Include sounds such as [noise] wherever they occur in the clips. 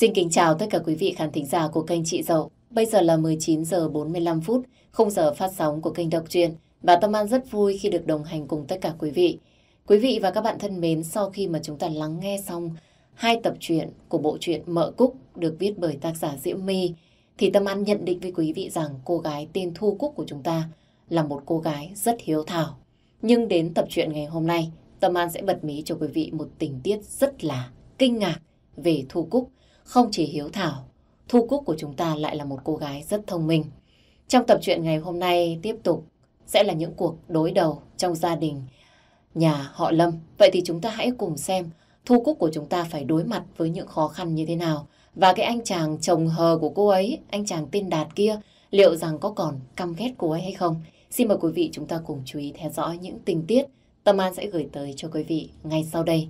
Xin kính chào tất cả quý vị khán thính giả của kênh Chị Dậu. Bây giờ là 19 giờ 45 phút, khung giờ phát sóng của kênh Độc Truyện và Tâm An rất vui khi được đồng hành cùng tất cả quý vị. Quý vị và các bạn thân mến, sau khi mà chúng ta lắng nghe xong hai tập truyện của bộ truyện Mợ Cúc được viết bởi tác giả Diễm My, thì Tâm An nhận định với quý vị rằng cô gái tên Thu Cúc của chúng ta là một cô gái rất hiếu thảo. Nhưng đến tập truyện ngày hôm nay, Tâm An sẽ bật mí cho quý vị một tình tiết rất là kinh ngạc về Thu Cúc. Không chỉ hiếu thảo, Thu Cúc của chúng ta lại là một cô gái rất thông minh. Trong tập truyện ngày hôm nay tiếp tục sẽ là những cuộc đối đầu trong gia đình nhà họ Lâm. Vậy thì chúng ta hãy cùng xem Thu Cúc của chúng ta phải đối mặt với những khó khăn như thế nào. Và cái anh chàng chồng hờ của cô ấy, anh chàng tên Đạt kia, liệu rằng có còn căm ghét cô ấy hay không? Xin mời quý vị chúng ta cùng chú ý theo dõi những tình tiết Tâm An sẽ gửi tới cho quý vị ngay sau đây.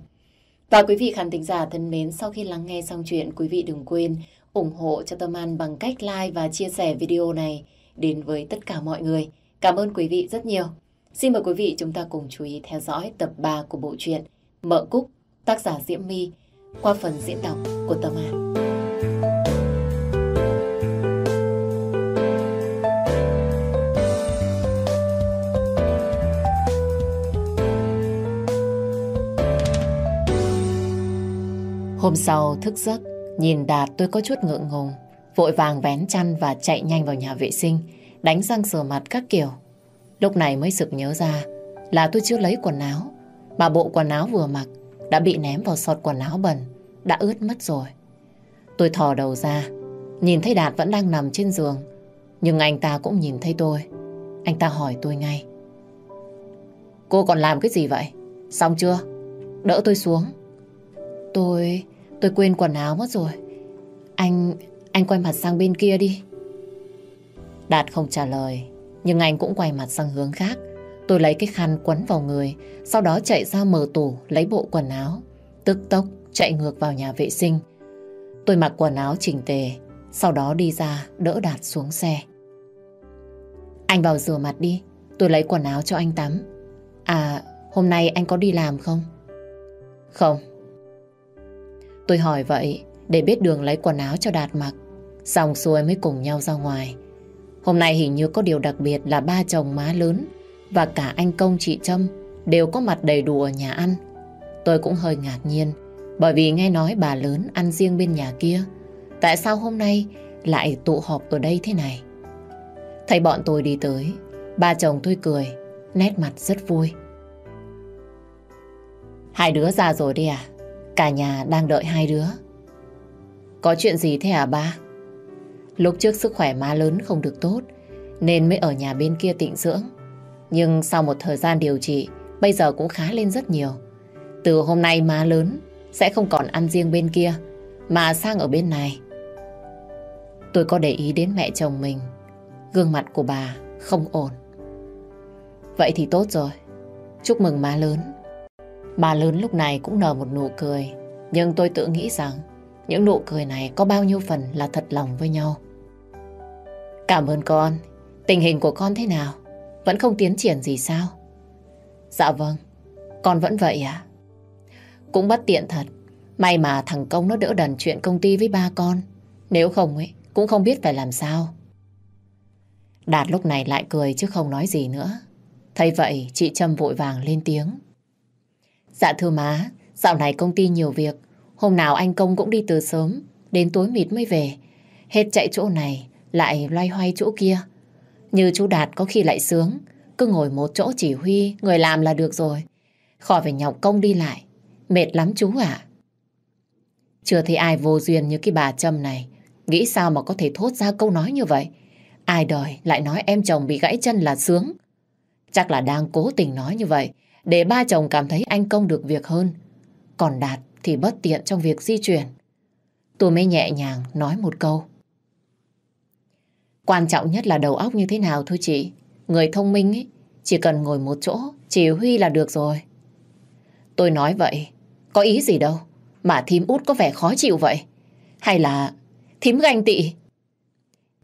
Và quý vị khán thính giả thân mến, sau khi lắng nghe xong chuyện, quý vị đừng quên ủng hộ cho Tâm An bằng cách like và chia sẻ video này đến với tất cả mọi người. Cảm ơn quý vị rất nhiều. Xin mời quý vị chúng ta cùng chú ý theo dõi tập 3 của bộ truyện Mợ Cúc, tác giả Diễm My, qua phần diễn đọc của Tâm An. Hôm sau thức giấc, nhìn Đạt tôi có chút ngượng ngùng, vội vàng vén chăn và chạy nhanh vào nhà vệ sinh, đánh răng sửa mặt các kiểu. Lúc này mới sực nhớ ra là tôi chưa lấy quần áo, mà bộ quần áo vừa mặc đã bị ném vào sọt quần áo bẩn, đã ướt mất rồi. Tôi thò đầu ra, nhìn thấy Đạt vẫn đang nằm trên giường, nhưng anh ta cũng nhìn thấy tôi. Anh ta hỏi tôi ngay. Cô còn làm cái gì vậy? Xong chưa? Đỡ tôi xuống. Tôi tôi quên quần áo mất rồi. Anh... anh quay mặt sang bên kia đi. Đạt không trả lời, nhưng anh cũng quay mặt sang hướng khác. Tôi lấy cái khăn quấn vào người, sau đó chạy ra mở tủ lấy bộ quần áo. Tức tốc chạy ngược vào nhà vệ sinh. Tôi mặc quần áo chỉnh tề, sau đó đi ra đỡ Đạt xuống xe. Anh vào rửa mặt đi, tôi lấy quần áo cho anh tắm. À, hôm nay anh có đi làm không? Không. Tôi hỏi vậy để biết đường lấy quần áo cho Đạt mặc. Xong xuôi mới cùng nhau ra ngoài. Hôm nay hình như có điều đặc biệt là ba chồng má lớn và cả anh công chị Trâm đều có mặt đầy đủ ở nhà ăn. Tôi cũng hơi ngạc nhiên bởi vì nghe nói bà lớn ăn riêng bên nhà kia. Tại sao hôm nay lại tụ họp ở đây thế này? Thấy bọn tôi đi tới, ba chồng tôi cười, nét mặt rất vui. Hai đứa ra rồi đi à? Cả nhà đang đợi hai đứa. Có chuyện gì thế à ba? Lúc trước sức khỏe má lớn không được tốt, nên mới ở nhà bên kia tịnh dưỡng. Nhưng sau một thời gian điều trị, bây giờ cũng khá lên rất nhiều. Từ hôm nay má lớn sẽ không còn ăn riêng bên kia, mà sang ở bên này. Tôi có để ý đến mẹ chồng mình. Gương mặt của bà không ổn. Vậy thì tốt rồi. Chúc mừng má lớn. Bà lớn lúc này cũng nở một nụ cười. Nhưng tôi tự nghĩ rằng những nụ cười này có bao nhiêu phần là thật lòng với nhau. Cảm ơn con. Tình hình của con thế nào? Vẫn không tiến triển gì sao? Dạ vâng. Con vẫn vậy à? Cũng bất tiện thật. May mà thằng Công nó đỡ đần chuyện công ty với ba con. Nếu không ấy, cũng không biết phải làm sao. Đạt lúc này lại cười chứ không nói gì nữa. Thấy vậy, chị Trâm vội vàng lên tiếng. Dạ thưa má, dạo này công ty nhiều việc. Hôm nào anh Công cũng đi từ sớm, đến tối mịt mới về. Hết chạy chỗ này, lại loay hoay chỗ kia. Như chú Đạt có khi lại sướng, cứ ngồi một chỗ chỉ huy, người làm là được rồi. Khỏi phải nhọc công đi lại, mệt lắm chú ạ. Chưa thấy ai vô duyên như cái bà Trâm này, nghĩ sao mà có thể thốt ra câu nói như vậy. Ai đời lại nói em chồng bị gãy chân là sướng. Chắc là đang cố tình nói như vậy, để ba chồng cảm thấy anh công được việc hơn. Còn Đạt thì bất tiện trong việc di chuyển. Tôi mới nhẹ nhàng nói một câu. Quan trọng nhất là đầu óc như thế nào thôi chị. Người thông minh ấy, chỉ cần ngồi một chỗ, chỉ huy là được rồi. Tôi nói vậy, có ý gì đâu. Mà thím út có vẻ khó chịu vậy. Hay là thím ganh tị?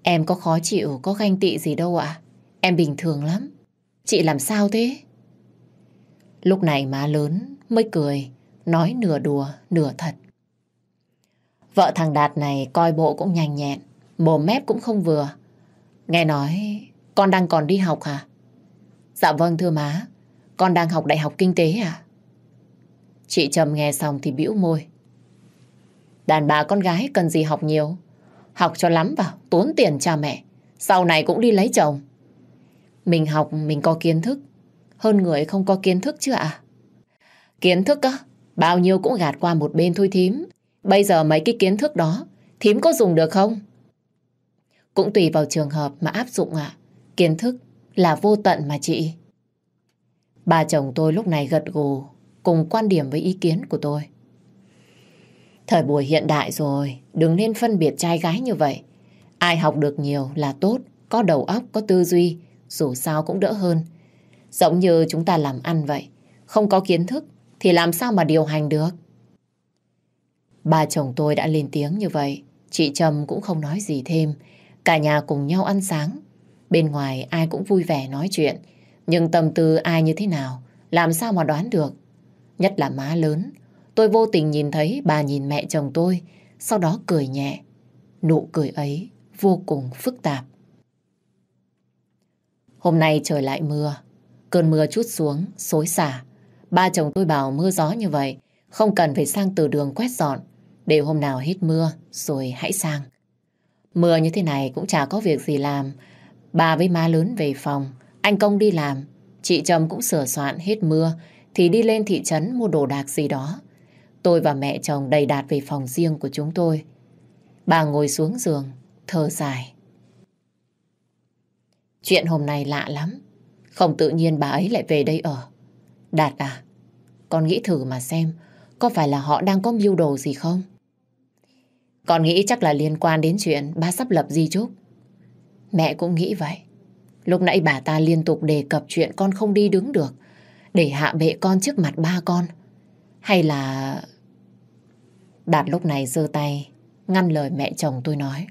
Em có khó chịu, có ganh tị gì đâu ạ. Em bình thường lắm. Chị làm sao thế? Lúc này má lớn mới cười, nói nửa đùa, nửa thật. Vợ thằng Đạt này coi bộ cũng nhanh nhẹn, mồm mép cũng không vừa. Nghe nói con đang còn đi học hả? Dạ vâng thưa má, con đang học đại học kinh tế à? Chị Trầm nghe xong thì bĩu môi. Đàn bà con gái cần gì học nhiều. Học cho lắm vào, tốn tiền cha mẹ. Sau này cũng đi lấy chồng. Mình học mình có kiến thức. Hơn người không có kiến thức chứ ạ? Kiến thức á, bao nhiêu cũng gạt qua một bên thôi thím. Bây giờ mấy cái kiến thức đó, thím có dùng được không? Cũng tùy vào trường hợp mà áp dụng ạ. Kiến thức là vô tận mà chị. Bà chồng tôi lúc này gật gù, cùng quan điểm với ý kiến của tôi. Thời buổi hiện đại rồi, đừng nên phân biệt trai gái như vậy. Ai học được nhiều là tốt, có đầu óc, có tư duy, dù sao cũng đỡ hơn. Giống như chúng ta làm ăn vậy, không có kiến thức thì làm sao mà điều hành được. Ba chồng tôi đã lên tiếng như vậy, chị Trâm cũng không nói gì thêm. Cả nhà cùng nhau ăn sáng. Bên ngoài ai cũng vui vẻ nói chuyện, nhưng tâm tư ai như thế nào, làm sao mà đoán được. Nhất là má lớn, tôi vô tình nhìn thấy bà nhìn mẹ chồng tôi, sau đó cười nhẹ. Nụ cười ấy vô cùng phức tạp. Hôm nay trời lại mưa, cơn mưa chút xuống, xối xả. Ba chồng tôi bảo mưa gió như vậy, không cần phải sang từ đường quét dọn, để hôm nào hết mưa rồi hãy sang. Mưa như thế này cũng chả có việc gì làm. Bà với má lớn về phòng, anh Công đi làm, chị Trâm cũng sửa soạn hết mưa thì đi lên thị trấn mua đồ đạc gì đó. Tôi và mẹ chồng đầy đạt về phòng riêng của chúng tôi. Bà ngồi xuống giường, thở dài. Chuyện hôm nay lạ lắm. Không tự nhiên bà ấy lại về đây ở. Đạt à, con nghĩ thử mà xem, có phải là họ đang có mưu đồ gì không? Con nghĩ chắc là liên quan đến chuyện ba sắp lập di chúc. Mẹ cũng nghĩ vậy. Lúc nãy bà ta liên tục đề cập chuyện con không đi đứng được để hạ bệ con trước mặt ba con. Hay là... Đạt lúc này giơ tay ngăn lời mẹ chồng tôi nói.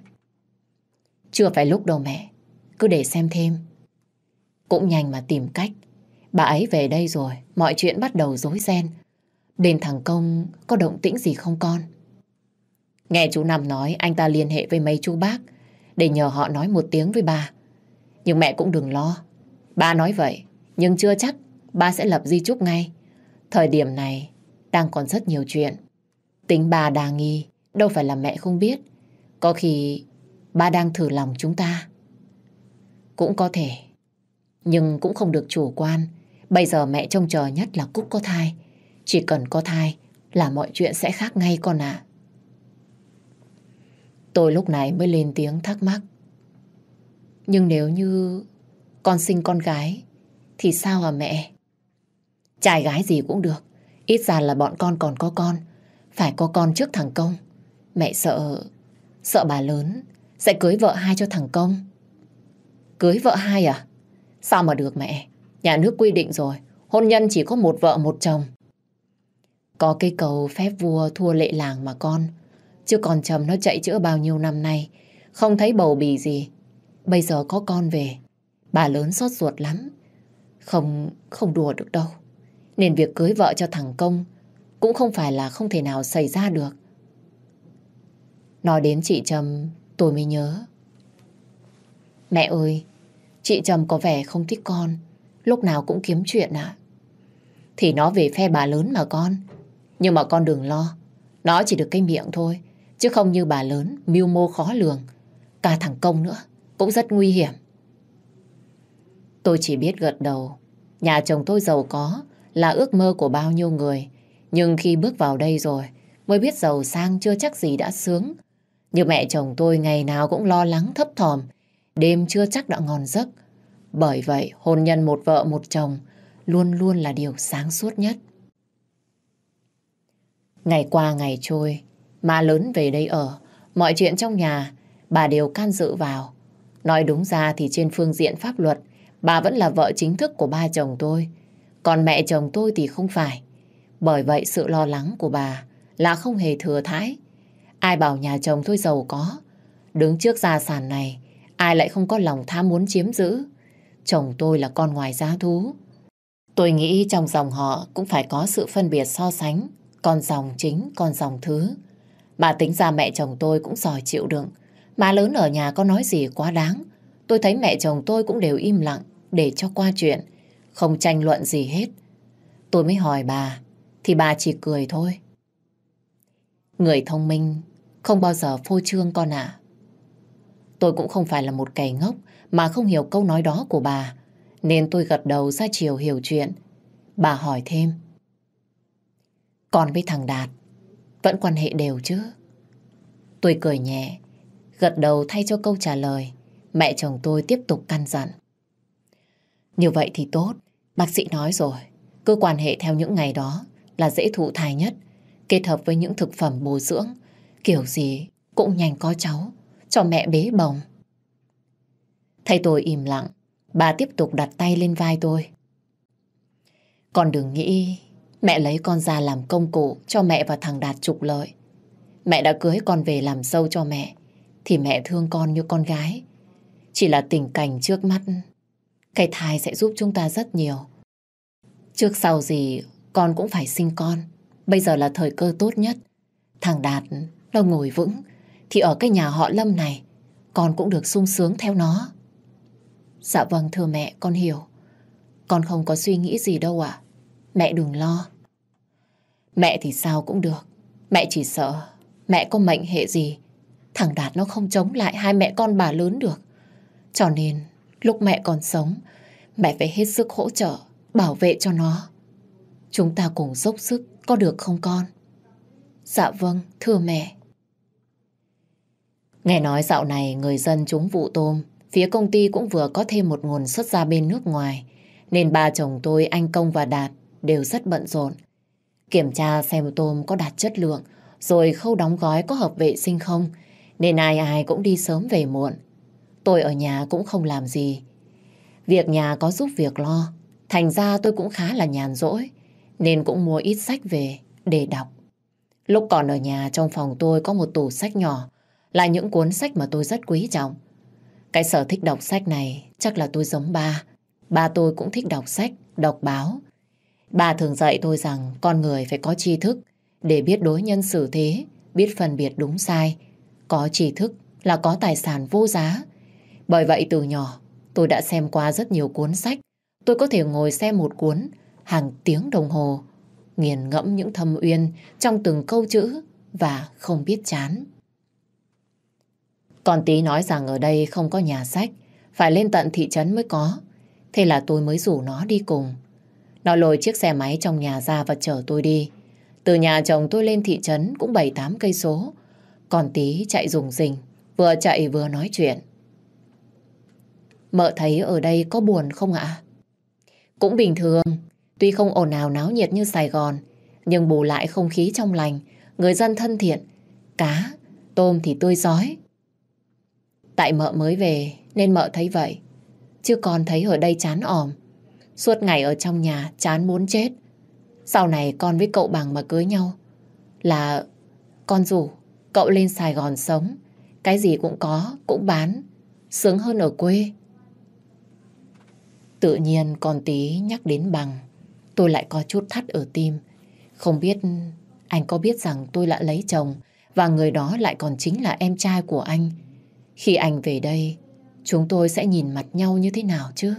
Chưa phải lúc đâu mẹ, cứ để xem thêm. Cũng nhanh mà tìm cách. Bà ấy về đây rồi, mọi chuyện bắt đầu rối ren. đền thằng Công có động tĩnh gì không con? Nghe chú Năm nói anh ta liên hệ với mấy chú bác để nhờ họ nói một tiếng với bà. Nhưng mẹ cũng đừng lo. Ba nói vậy, nhưng chưa chắc ba sẽ lập di chúc ngay. Thời điểm này đang còn rất nhiều chuyện. Tính bà đà nghi, đâu phải là mẹ không biết. Có khi ba đang thử lòng chúng ta. Cũng có thể, nhưng cũng không được chủ quan. Bây giờ mẹ trông chờ nhất là Cúc có thai. Chỉ cần có thai là mọi chuyện sẽ khác ngay con ạ. Tôi lúc này mới lên tiếng thắc mắc. Nhưng nếu như con sinh con gái, thì sao hả mẹ? Trai gái gì cũng được. Ít ra là bọn con còn có con. Phải có con trước thằng Công. Mẹ sợ... Sợ bà lớn sẽ cưới vợ hai cho thằng Công. Cưới vợ hai à? Sao mà được mẹ? Nhà nước quy định rồi. Hôn nhân chỉ có một vợ một chồng. Có cây cầu phép vua thua lệ làng mà con. Chứ còn chồng nó chạy chữa bao nhiêu năm nay. Không thấy bầu bì gì. Bây giờ có con về. Bà lớn xót ruột lắm. Không, không đùa được đâu. Nên việc cưới vợ cho thằng Công cũng không phải là không thể nào xảy ra được. Nói đến chị Trâm, tôi mới nhớ. Mẹ ơi, chị Trầm có vẻ không thích con, lúc nào cũng kiếm chuyện ạ. Thì nó về phe bà lớn mà con. Nhưng mà con đừng lo, nó chỉ được cái miệng thôi, chứ không như bà lớn, mưu mô khó lường. Cả thằng Công nữa, cũng rất nguy hiểm. Tôi chỉ biết gật đầu. Nhà chồng tôi giàu có là ước mơ của bao nhiêu người. Nhưng khi bước vào đây rồi, mới biết giàu sang chưa chắc gì đã sướng. Như mẹ chồng tôi ngày nào cũng lo lắng thấp thỏm, đêm chưa chắc đã ngon giấc. Bởi vậy, hôn nhân một vợ một chồng luôn luôn là điều sáng suốt nhất. Ngày qua ngày trôi, má lớn về đây ở, mọi chuyện trong nhà bà đều can dự vào. Nói đúng ra thì trên phương diện pháp luật, bà vẫn là vợ chính thức của ba chồng tôi. Còn mẹ chồng tôi thì không phải. Bởi vậy sự lo lắng của bà là không hề thừa thãi. Ai bảo nhà chồng tôi giàu có. Đứng trước gia sản này, ai lại không có lòng tham muốn chiếm giữ. Chồng tôi là con ngoài giá thú. Tôi nghĩ trong dòng họ cũng phải có sự phân biệt so sánh. Con dòng chính, con dòng thứ. Mà tính ra mẹ chồng tôi cũng giỏi chịu đựng. Má lớn ở nhà có nói gì quá đáng. Tôi thấy mẹ chồng tôi cũng đều im lặng để cho qua chuyện. Không tranh luận gì hết. Tôi mới hỏi bà, thì bà chỉ cười thôi. Người thông minh không bao giờ phô trương con ạ. Tôi cũng không phải là một kẻ ngốc mà không hiểu câu nói đó của bà. Nên tôi gật đầu ra chiều hiểu chuyện. Bà hỏi thêm. Còn với thằng Đạt, vẫn quan hệ đều chứ? Tôi cười nhẹ, gật đầu thay cho câu trả lời. Mẹ chồng tôi tiếp tục căn dặn. Như vậy thì tốt, bác sĩ nói rồi. Cứ quan hệ theo những ngày đó là dễ thụ thai nhất. Kết hợp với những thực phẩm bồi dưỡng, kiểu gì cũng nhanh có cháu, cho mẹ bế bồng. Thấy tôi im lặng, bà tiếp tục đặt tay lên vai tôi. Con đừng nghĩ mẹ lấy con ra làm công cụ cho mẹ và thằng Đạt trục lợi. Mẹ đã cưới con về làm sâu cho mẹ, thì mẹ thương con như con gái. Chỉ là tình cảnh trước mắt, cái thai sẽ giúp chúng ta rất nhiều. Trước sau gì, con cũng phải sinh con. Bây giờ là thời cơ tốt nhất. Thằng Đạt, nó ngồi vững, thì ở cái nhà họ Lâm này, con cũng được sung sướng theo nó. Dạ vâng thưa mẹ, con hiểu. Con không có suy nghĩ gì đâu ạ. Mẹ đừng lo. Mẹ thì sao cũng được. Mẹ chỉ sợ mẹ có mệnh hệ gì. Thằng Đạt nó không chống lại hai mẹ con bà lớn được. Cho nên lúc mẹ còn sống, mẹ phải hết sức hỗ trợ, bảo vệ cho nó. Chúng ta cùng dốc sức, có được không con? Dạ vâng, thưa mẹ. Nghe nói dạo này người dân trúng vụ tôm, phía công ty cũng vừa có thêm một nguồn xuất ra bên nước ngoài, nên ba chồng tôi, anh Công và Đạt đều rất bận rộn. Kiểm tra xem tôm có đạt chất lượng, rồi khâu đóng gói có hợp vệ sinh không, nên ai ai cũng đi sớm về muộn. Tôi ở nhà cũng không làm gì. Việc nhà có giúp việc lo, thành ra tôi cũng khá là nhàn rỗi, nên cũng mua ít sách về để đọc. Lúc còn ở nhà trong phòng tôi có một tủ sách nhỏ, là những cuốn sách mà tôi rất quý trọng. Cái sở thích đọc sách này chắc là tôi giống ba. Ba tôi cũng thích đọc sách, đọc báo. Ba thường dạy tôi rằng con người phải có tri thức để biết đối nhân xử thế, biết phân biệt đúng sai. Có tri thức là có tài sản vô giá. Bởi vậy từ nhỏ tôi đã xem qua rất nhiều cuốn sách. Tôi có thể ngồi xem một cuốn hàng tiếng đồng hồ, nghiền ngẫm những thâm uyên trong từng câu chữ và không biết chán. Còn tí nói rằng ở đây không có nhà sách, phải lên tận thị trấn mới có. Thế là tôi mới rủ nó đi cùng. Nó lôi chiếc xe máy trong nhà ra và chở tôi đi. Từ nhà chồng tôi lên thị trấn cũng 7-8 cây số. Còn tí chạy rùng rình, vừa chạy vừa nói chuyện. Mợ thấy ở đây có buồn không ạ? Cũng bình thường, tuy không ồn ào náo nhiệt như Sài Gòn, nhưng bù lại không khí trong lành, người dân thân thiện, cá, tôm thì tươi giói. Tại mợ mới về nên mợ thấy vậy, chứ con thấy ở đây chán ỏm. Suốt ngày ở trong nhà chán muốn chết. Sau này con với cậu bằng mà cưới nhau là con rủ cậu lên Sài Gòn sống. Cái gì cũng có, cũng bán. Sướng hơn ở quê. Tự nhiên con tí nhắc đến bằng. Tôi lại có chút thắt ở tim. Không biết anh có biết rằng tôi đã lấy chồng và người đó lại còn chính là em trai của anh. Khi anh về đây, chúng tôi sẽ nhìn mặt nhau như thế nào chứ?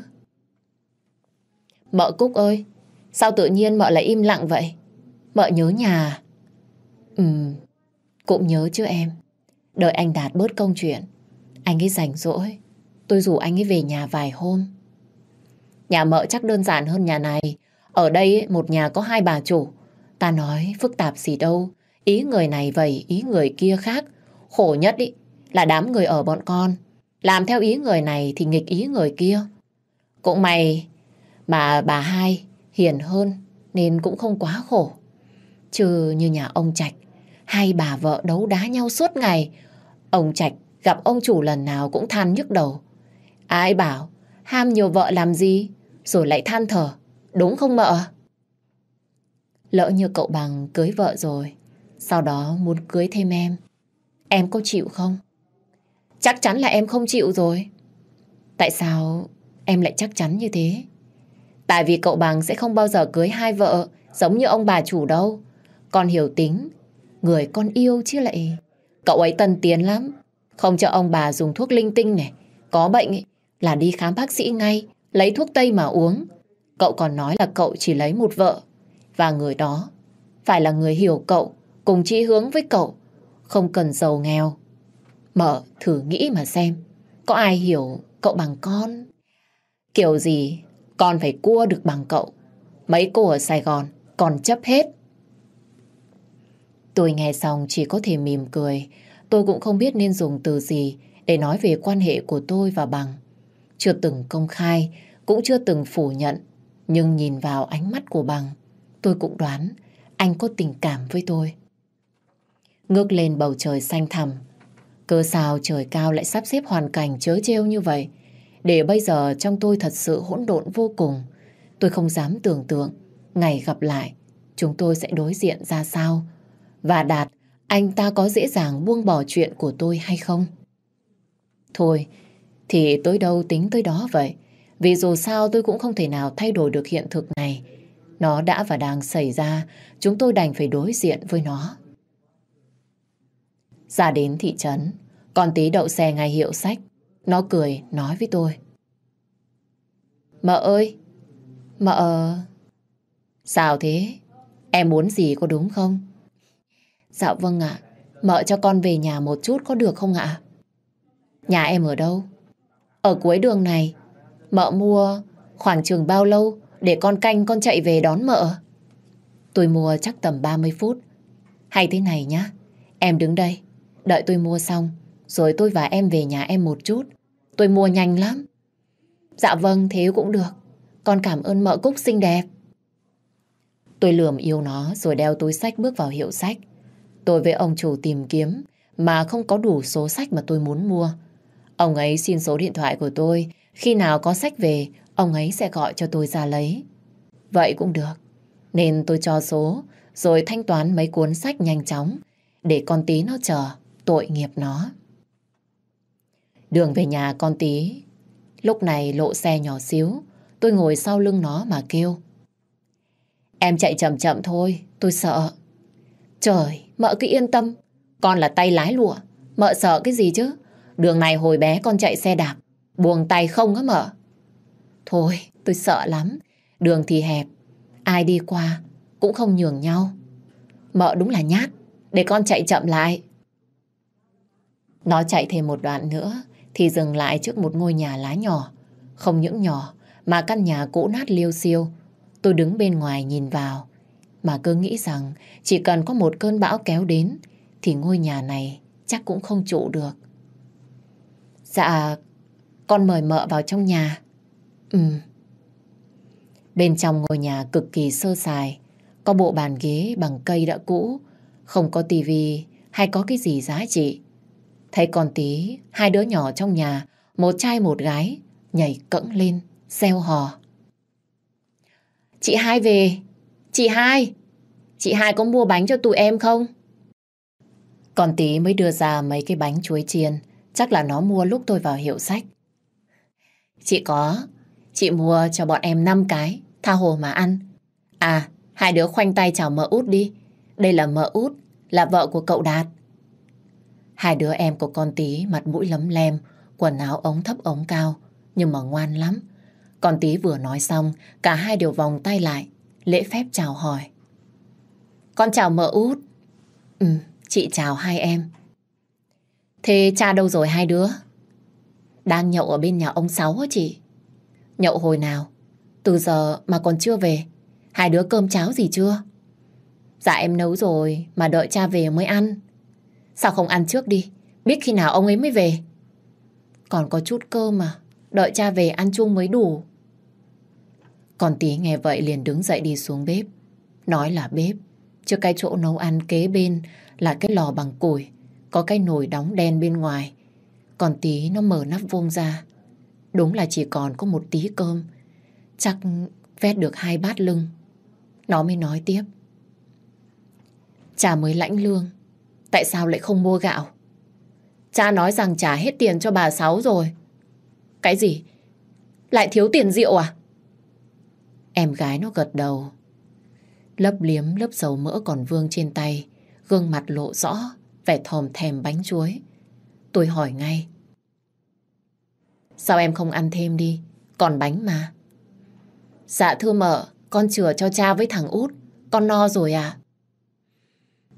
Mợ Cúc ơi, sao tự nhiên mợ lại im lặng vậy? Mợ nhớ nhà. À? Ừm, cũng nhớ chứ em. Đợi anh Đạt bớt công chuyện. Anh ấy rảnh rỗi. Tôi rủ anh ấy về nhà vài hôm. Nhà mợ chắc đơn giản hơn nhà này. Ở đây một nhà có hai bà chủ. Ta nói phức tạp gì đâu. Ý người này vậy, ý người kia khác. Khổ nhất ý, là đám người ở bọn con. Làm theo ý người này thì nghịch ý người kia. Cũng may mà bà hai hiền hơn nên cũng không quá khổ. Chứ như nhà ông Trạch, hai bà vợ đấu đá nhau suốt ngày. Ông Trạch gặp ông chủ lần nào cũng than nhức đầu. Ai bảo ham nhiều vợ làm gì rồi lại than thở, đúng không mợ? Lỡ như cậu bằng cưới vợ rồi, sau đó muốn cưới thêm em, em có chịu không? Chắc chắn là em không chịu rồi. Tại sao em lại chắc chắn như thế? Tại vì cậu bằng sẽ không bao giờ cưới hai vợ giống như ông bà chủ đâu. Con hiểu tính, Người con yêu chứ lại... Cậu ấy tân tiến lắm. Không cho ông bà dùng thuốc linh tinh này. Có bệnh ấy, là đi khám bác sĩ ngay, lấy thuốc tây mà uống. Cậu còn nói là cậu chỉ lấy một vợ. Và người đó phải là người hiểu cậu, cùng chí hướng với cậu. Không cần giàu nghèo. Mở thử nghĩ mà xem. Có ai hiểu cậu bằng con? Kiểu gì con phải cua được bằng cậu. Mấy cô ở Sài Gòn còn chấp hết. Tôi nghe xong chỉ có thể mỉm cười. Tôi cũng không biết nên dùng từ gì để nói về quan hệ của tôi và bằng. Chưa từng công khai, cũng chưa từng phủ nhận. Nhưng nhìn vào ánh mắt của bằng, tôi cũng đoán anh có tình cảm với tôi. Ngước lên bầu trời xanh thẳm, cơ sao trời cao lại sắp xếp hoàn cảnh chớ trêu như vậy. Để bây giờ trong tôi thật sự hỗn độn vô cùng. Tôi không dám tưởng tượng ngày gặp lại chúng tôi sẽ đối diện ra sao. Và Đạt, anh ta có dễ dàng buông bỏ chuyện của tôi hay không? Thôi, thì tôi đâu tính tới đó vậy. Vì dù sao tôi cũng không thể nào thay đổi được hiện thực này. Nó đã và đang xảy ra, chúng tôi đành phải đối diện với nó. Ra đến thị trấn, con tí đậu xe ngay hiệu sách. Nó cười, nói với tôi. Mợ ơi, mợ... Sao thế? Em muốn gì có đúng không? Dạ vâng ạ, mợ cho con về nhà một chút có được không ạ? Nhà em ở đâu? Ở cuối đường này, mợ mua khoảng chừng bao lâu để con canh con chạy về đón mợ? Tôi mua chắc tầm 30 phút. Hay thế này nhá, em đứng đây, đợi tôi mua xong, rồi tôi và em về nhà em một chút. Tôi mua nhanh lắm. Dạ vâng, thế cũng được. Con cảm ơn mợ Cúc xinh đẹp. Tôi lườm yêu nó rồi đeo túi sách bước vào hiệu sách. Tôi với ông chủ tìm kiếm mà không có đủ số sách mà tôi muốn mua. Ông ấy xin số điện thoại của tôi. Khi nào có sách về, ông ấy sẽ gọi cho tôi ra lấy. Vậy cũng được. Nên tôi cho số, rồi thanh toán mấy cuốn sách nhanh chóng, để con tí nó chờ, tội nghiệp nó. Đường về nhà con tí, lúc này lộ xe nhỏ xíu, tôi ngồi sau lưng nó mà kêu. Em chạy chậm chậm thôi, tôi sợ. Trời, mợ cứ yên tâm, con là tay lái lụa, mợ sợ cái gì chứ? Đường này hồi bé con chạy xe đạp, buông tay không á mợ. Thôi, tôi sợ lắm, đường thì hẹp, ai đi qua cũng không nhường nhau. Mợ đúng là nhát, để con chạy chậm lại. Nó chạy thêm một đoạn nữa thì dừng lại trước một ngôi nhà lá nhỏ. Không những nhỏ mà căn nhà cũ nát liêu xiêu. Tôi đứng bên ngoài nhìn vào mà cứ nghĩ rằng chỉ cần có một cơn bão kéo đến thì ngôi nhà này chắc cũng không trụ được. Dạ, con mời mợ vào trong nhà. Ừ. Bên trong ngôi nhà cực kỳ sơ sài, có bộ bàn ghế bằng cây đã cũ, không có tivi hay có cái gì giá trị. Thấy con tí, hai đứa nhỏ trong nhà, một trai một gái, nhảy cẫng lên, reo hò. Chị hai về, chị hai, chị hai có mua bánh cho tụi em không? Con tí mới đưa ra mấy cái bánh chuối chiên, chắc là nó mua lúc tôi vào hiệu sách. Chị có, chị mua cho bọn em 5 cái, tha hồ mà ăn. À, hai đứa khoanh tay chào mợ út đi. Đây là mợ út, là vợ của cậu Đạt. Hai đứa em của con tí mặt mũi lấm lem, quần áo ống thấp ống cao, nhưng mà ngoan lắm. Con tí vừa nói xong, cả hai đều vòng tay lại, lễ phép chào hỏi. Con chào mợ út. Ừ, chị chào hai em. Thế cha đâu rồi hai đứa? Đang nhậu ở bên nhà ông Sáu hả chị. Nhậu hồi nào? Từ giờ mà còn chưa về. Hai đứa cơm cháo gì chưa? Dạ em nấu rồi, mà đợi cha về mới ăn. Sao không ăn trước đi? Biết khi nào ông ấy mới về? Còn có chút cơ mà. Đợi cha về ăn chung mới đủ. Còn tí nghe vậy liền đứng dậy đi xuống bếp. Nói là bếp. Chứ cái chỗ nấu ăn kế bên là cái lò bằng củi. Có cái nồi đóng đen bên ngoài. Còn tí nó mở nắp vuông ra. Đúng là chỉ còn có một tí cơm. Chắc vét được hai bát lưng. Nó mới nói tiếp. Cha mới lãnh lương. Tại sao lại không mua gạo? Cha nói rằng trả hết tiền cho bà Sáu rồi. Cái gì? Lại thiếu tiền rượu à? Em gái nó gật đầu. Lấp liếm lớp dầu mỡ còn vương trên tay. gương mặt lộ rõ, vẻ thòm thèm bánh chuối. Tôi hỏi ngay. Sao em không ăn thêm đi, còn bánh mà. Dạ thưa mợ, con chừa cho cha với thằng út, con no rồi à?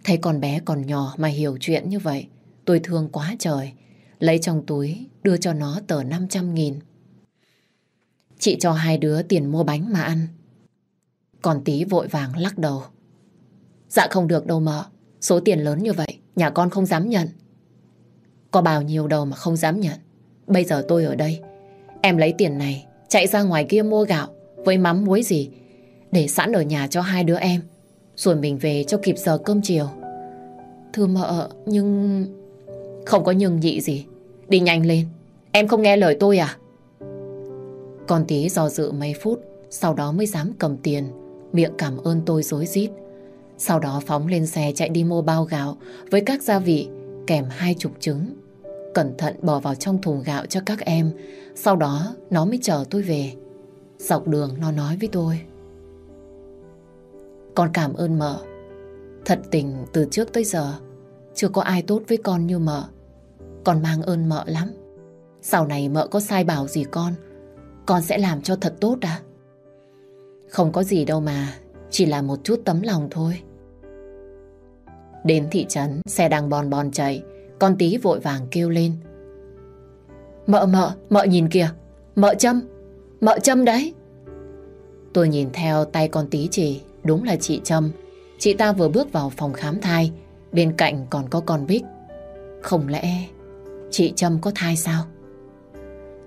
Thấy con bé còn nhỏ mà hiểu chuyện như vậy, tôi thương quá trời. Lấy trong túi, đưa cho nó tờ 500 nghìn. Chị cho hai đứa tiền mua bánh mà ăn. Còn tí vội vàng lắc đầu. Dạ không được đâu mợ. Số tiền lớn như vậy, nhà con không dám nhận. Có bao nhiêu đâu mà không dám nhận. Bây giờ tôi ở đây. Em lấy tiền này, chạy ra ngoài kia mua gạo với mắm muối gì. Để sẵn ở nhà cho hai đứa em. Rồi mình về cho kịp giờ cơm chiều. Thưa mợ, nhưng... Không có nhưng nhị gì. Đi nhanh lên. Em không nghe lời tôi à? Con tí do dự mấy phút, sau đó mới dám cầm tiền, miệng cảm ơn tôi dối rít Sau đó phóng lên xe chạy đi mua bao gạo với các gia vị kèm hai chục trứng. Cẩn thận bỏ vào trong thùng gạo cho các em, sau đó nó mới chờ tôi về. Dọc đường nó nói với tôi. Con cảm ơn mợ. Thật tình từ trước tới giờ, chưa có ai tốt với con như mợ. Con mang ơn mợ lắm. Sau này mợ có sai bảo gì con, con sẽ làm cho thật tốt à? Không có gì đâu mà, chỉ là một chút tấm lòng thôi. Đến thị trấn, xe đang bòn bòn chạy, con tí vội vàng kêu lên. Mợ mợ, mợ nhìn kìa, mợ châm, mợ châm đấy. Tôi nhìn theo tay con tí chỉ, đúng là chị Trâm. Chị ta vừa bước vào phòng khám thai, bên cạnh còn có con Bích. Không lẽ chị Trâm có thai sao?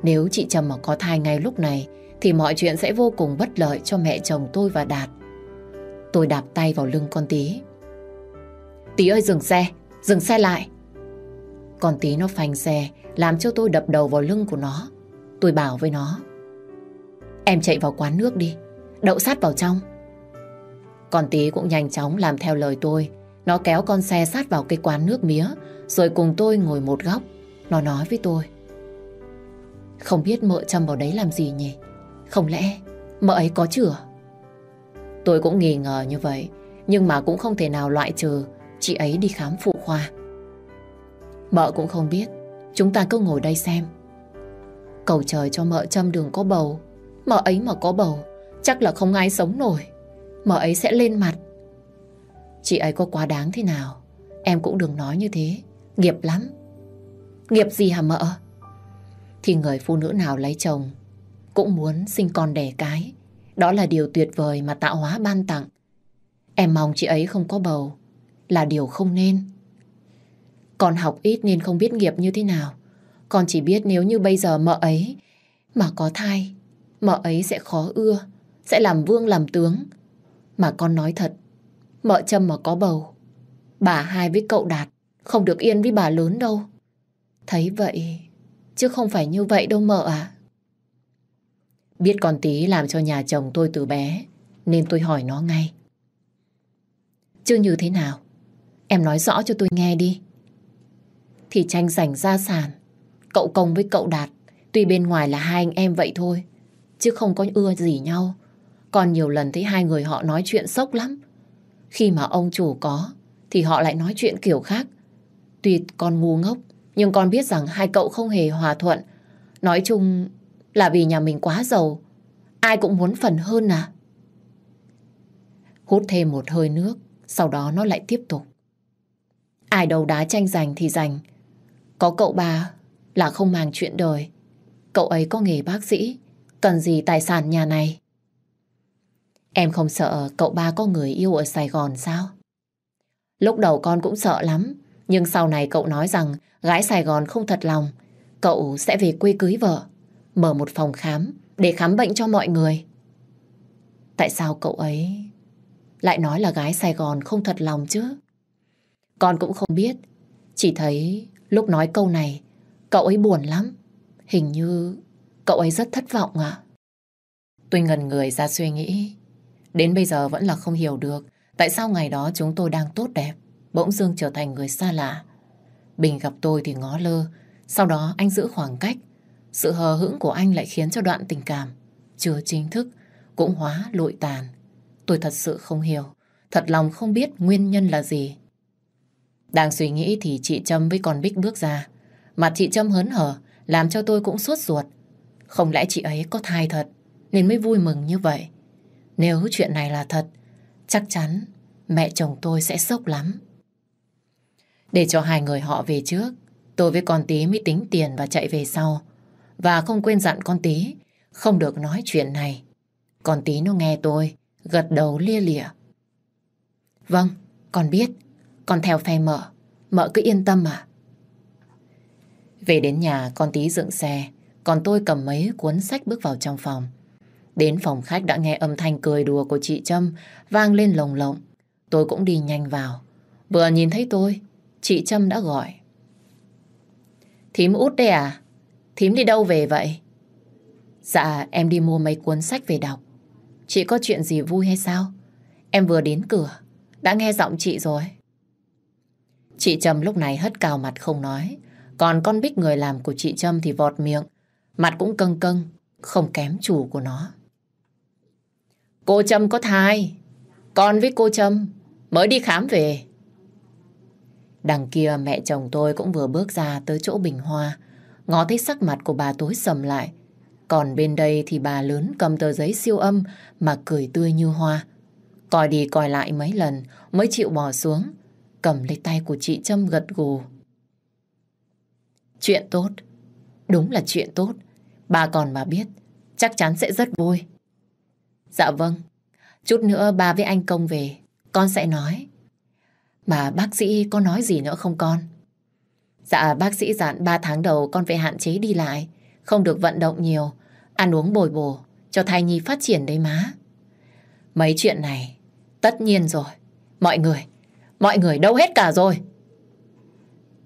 Nếu chị Trâm mà có thai ngay lúc này thì mọi chuyện sẽ vô cùng bất lợi cho mẹ chồng tôi và Đạt. Tôi đạp tay vào lưng con tí. Tí ơi dừng xe, dừng xe lại. Con tí nó phanh xe, làm cho tôi đập đầu vào lưng của nó. Tôi bảo với nó. Em chạy vào quán nước đi, đậu sát vào trong. Con tí cũng nhanh chóng làm theo lời tôi. Nó kéo con xe sát vào cái quán nước mía, rồi cùng tôi ngồi một góc. Nó nói với tôi. Không biết mợ chăm vào đấy làm gì nhỉ? Không lẽ mợ ấy có chữa? Tôi cũng nghi ngờ như vậy, nhưng mà cũng không thể nào loại trừ chị ấy đi khám phụ khoa. Mợ cũng không biết, chúng ta cứ ngồi đây xem. Cầu trời cho mợ châm đừng có bầu, mợ ấy mà có bầu, chắc là không ai sống nổi. Mợ ấy sẽ lên mặt. Chị ấy có quá đáng thế nào, em cũng đừng nói như thế, nghiệp lắm. Nghiệp gì hả mợ? Thì người phụ nữ nào lấy chồng cũng muốn sinh con đẻ cái. Đó là điều tuyệt vời mà tạo hóa ban tặng. Em mong chị ấy không có bầu là điều không nên. Con học ít nên không biết nghiệp như thế nào. Con chỉ biết nếu như bây giờ mợ ấy mà có thai, mợ ấy sẽ khó ưa, sẽ làm vương làm tướng. Mà con nói thật, mợ Trâm mà có bầu, bà hai với cậu Đạt không được yên với bà lớn đâu. Thấy vậy, chứ không phải như vậy đâu mợ à. Biết con tí làm cho nhà chồng tôi từ bé, nên tôi hỏi nó ngay. Chứ như thế nào? Em nói rõ cho tôi nghe đi. Thì tranh giành gia sản, cậu Công với cậu Đạt, tuy bên ngoài là hai anh em vậy thôi, chứ không có ưa gì nhau. Còn nhiều lần thấy hai người họ nói chuyện sốc lắm. Khi mà ông chủ có, thì họ lại nói chuyện kiểu khác. Tuy con ngu ngốc, nhưng con biết rằng hai cậu không hề hòa thuận. Nói chung là vì nhà mình quá giàu. Ai cũng muốn phần hơn à. Hút thêm một hơi nước, sau đó nó lại tiếp tục. Ai đầu đá tranh giành thì giành. Có cậu bà là không màng chuyện đời. Cậu ấy có nghề bác sĩ, cần gì tài sản nhà này. Em không sợ cậu ba có người yêu ở Sài Gòn sao? Lúc đầu con cũng sợ lắm, nhưng sau này cậu nói rằng gái Sài Gòn không thật lòng, cậu sẽ về quê cưới vợ, mở một phòng khám để khám bệnh cho mọi người. Tại sao cậu ấy lại nói là gái Sài Gòn không thật lòng chứ? Con cũng không biết, chỉ thấy lúc nói câu này, cậu ấy buồn lắm. Hình như cậu ấy rất thất vọng à? Tôi ngần người ra suy nghĩ. Đến bây giờ vẫn là không hiểu được tại sao ngày đó chúng tôi đang tốt đẹp bỗng dưng trở thành người xa lạ. Bình gặp tôi thì ngó lơ, sau đó anh giữ khoảng cách. Sự hờ hững của anh lại khiến cho đoạn tình cảm, chưa chính thức, cũng hóa lụi tàn. Tôi thật sự không hiểu, thật lòng không biết nguyên nhân là gì. Đang suy nghĩ thì chị Trâm với con Bích bước ra. Mặt chị Trâm hớn hở, làm cho tôi cũng sốt ruột. Không lẽ chị ấy có thai thật, nên mới vui mừng như vậy. Nếu chuyện này là thật, chắc chắn mẹ chồng tôi sẽ sốc lắm. Để cho hai người họ về trước, tôi với con tí mới tính tiền và chạy về sau. Và không quên dặn con tí, không được nói chuyện này. Con tí nó nghe tôi, gật đầu lia lịa. Vâng, con biết, con theo phe mợ, mợ cứ yên tâm mà Về đến nhà, con tí dựng xe, còn tôi cầm mấy cuốn sách bước vào trong phòng. Đến phòng khách đã nghe âm thanh cười đùa của chị Trâm vang lên lồng lộng. Tôi cũng đi nhanh vào. Vừa nhìn thấy tôi, chị Trâm đã gọi. Thím út đây à? Thím đi đâu về vậy? Dạ, em đi mua mấy cuốn sách về đọc. Chị có chuyện gì vui hay sao? Em vừa đến cửa, đã nghe giọng chị rồi. Chị Trâm lúc này hất cào mặt không nói. Còn con Bích người làm của chị Trâm thì vọt miệng. Mặt cũng căng căng, không kém chủ của nó. Cô Trâm có thai. Con với cô Trâm, mới đi khám về. Đằng kia mẹ chồng tôi cũng vừa bước ra tới chỗ bình hoa. Ngó thấy sắc mặt của bà tối sầm lại. Còn bên đây thì bà lớn cầm tờ giấy siêu âm mà cười tươi như hoa. Coi đi coi lại mấy lần mới chịu bỏ xuống. Cầm lấy tay của chị Trâm gật gù. Chuyện tốt. Đúng là chuyện tốt. Bà còn mà biết. Chắc chắn sẽ rất vui. Dạ vâng. Chút nữa ba với anh Công về. Con sẽ nói. Mà bác sĩ có nói gì nữa không con? Dạ bác sĩ dặn 3 tháng đầu con phải hạn chế đi lại. Không được vận động nhiều. Ăn uống bồi bổ. Cho thai nhi phát triển đấy má. Mấy chuyện này tất nhiên rồi. Mọi người, mọi người đâu hết cả rồi.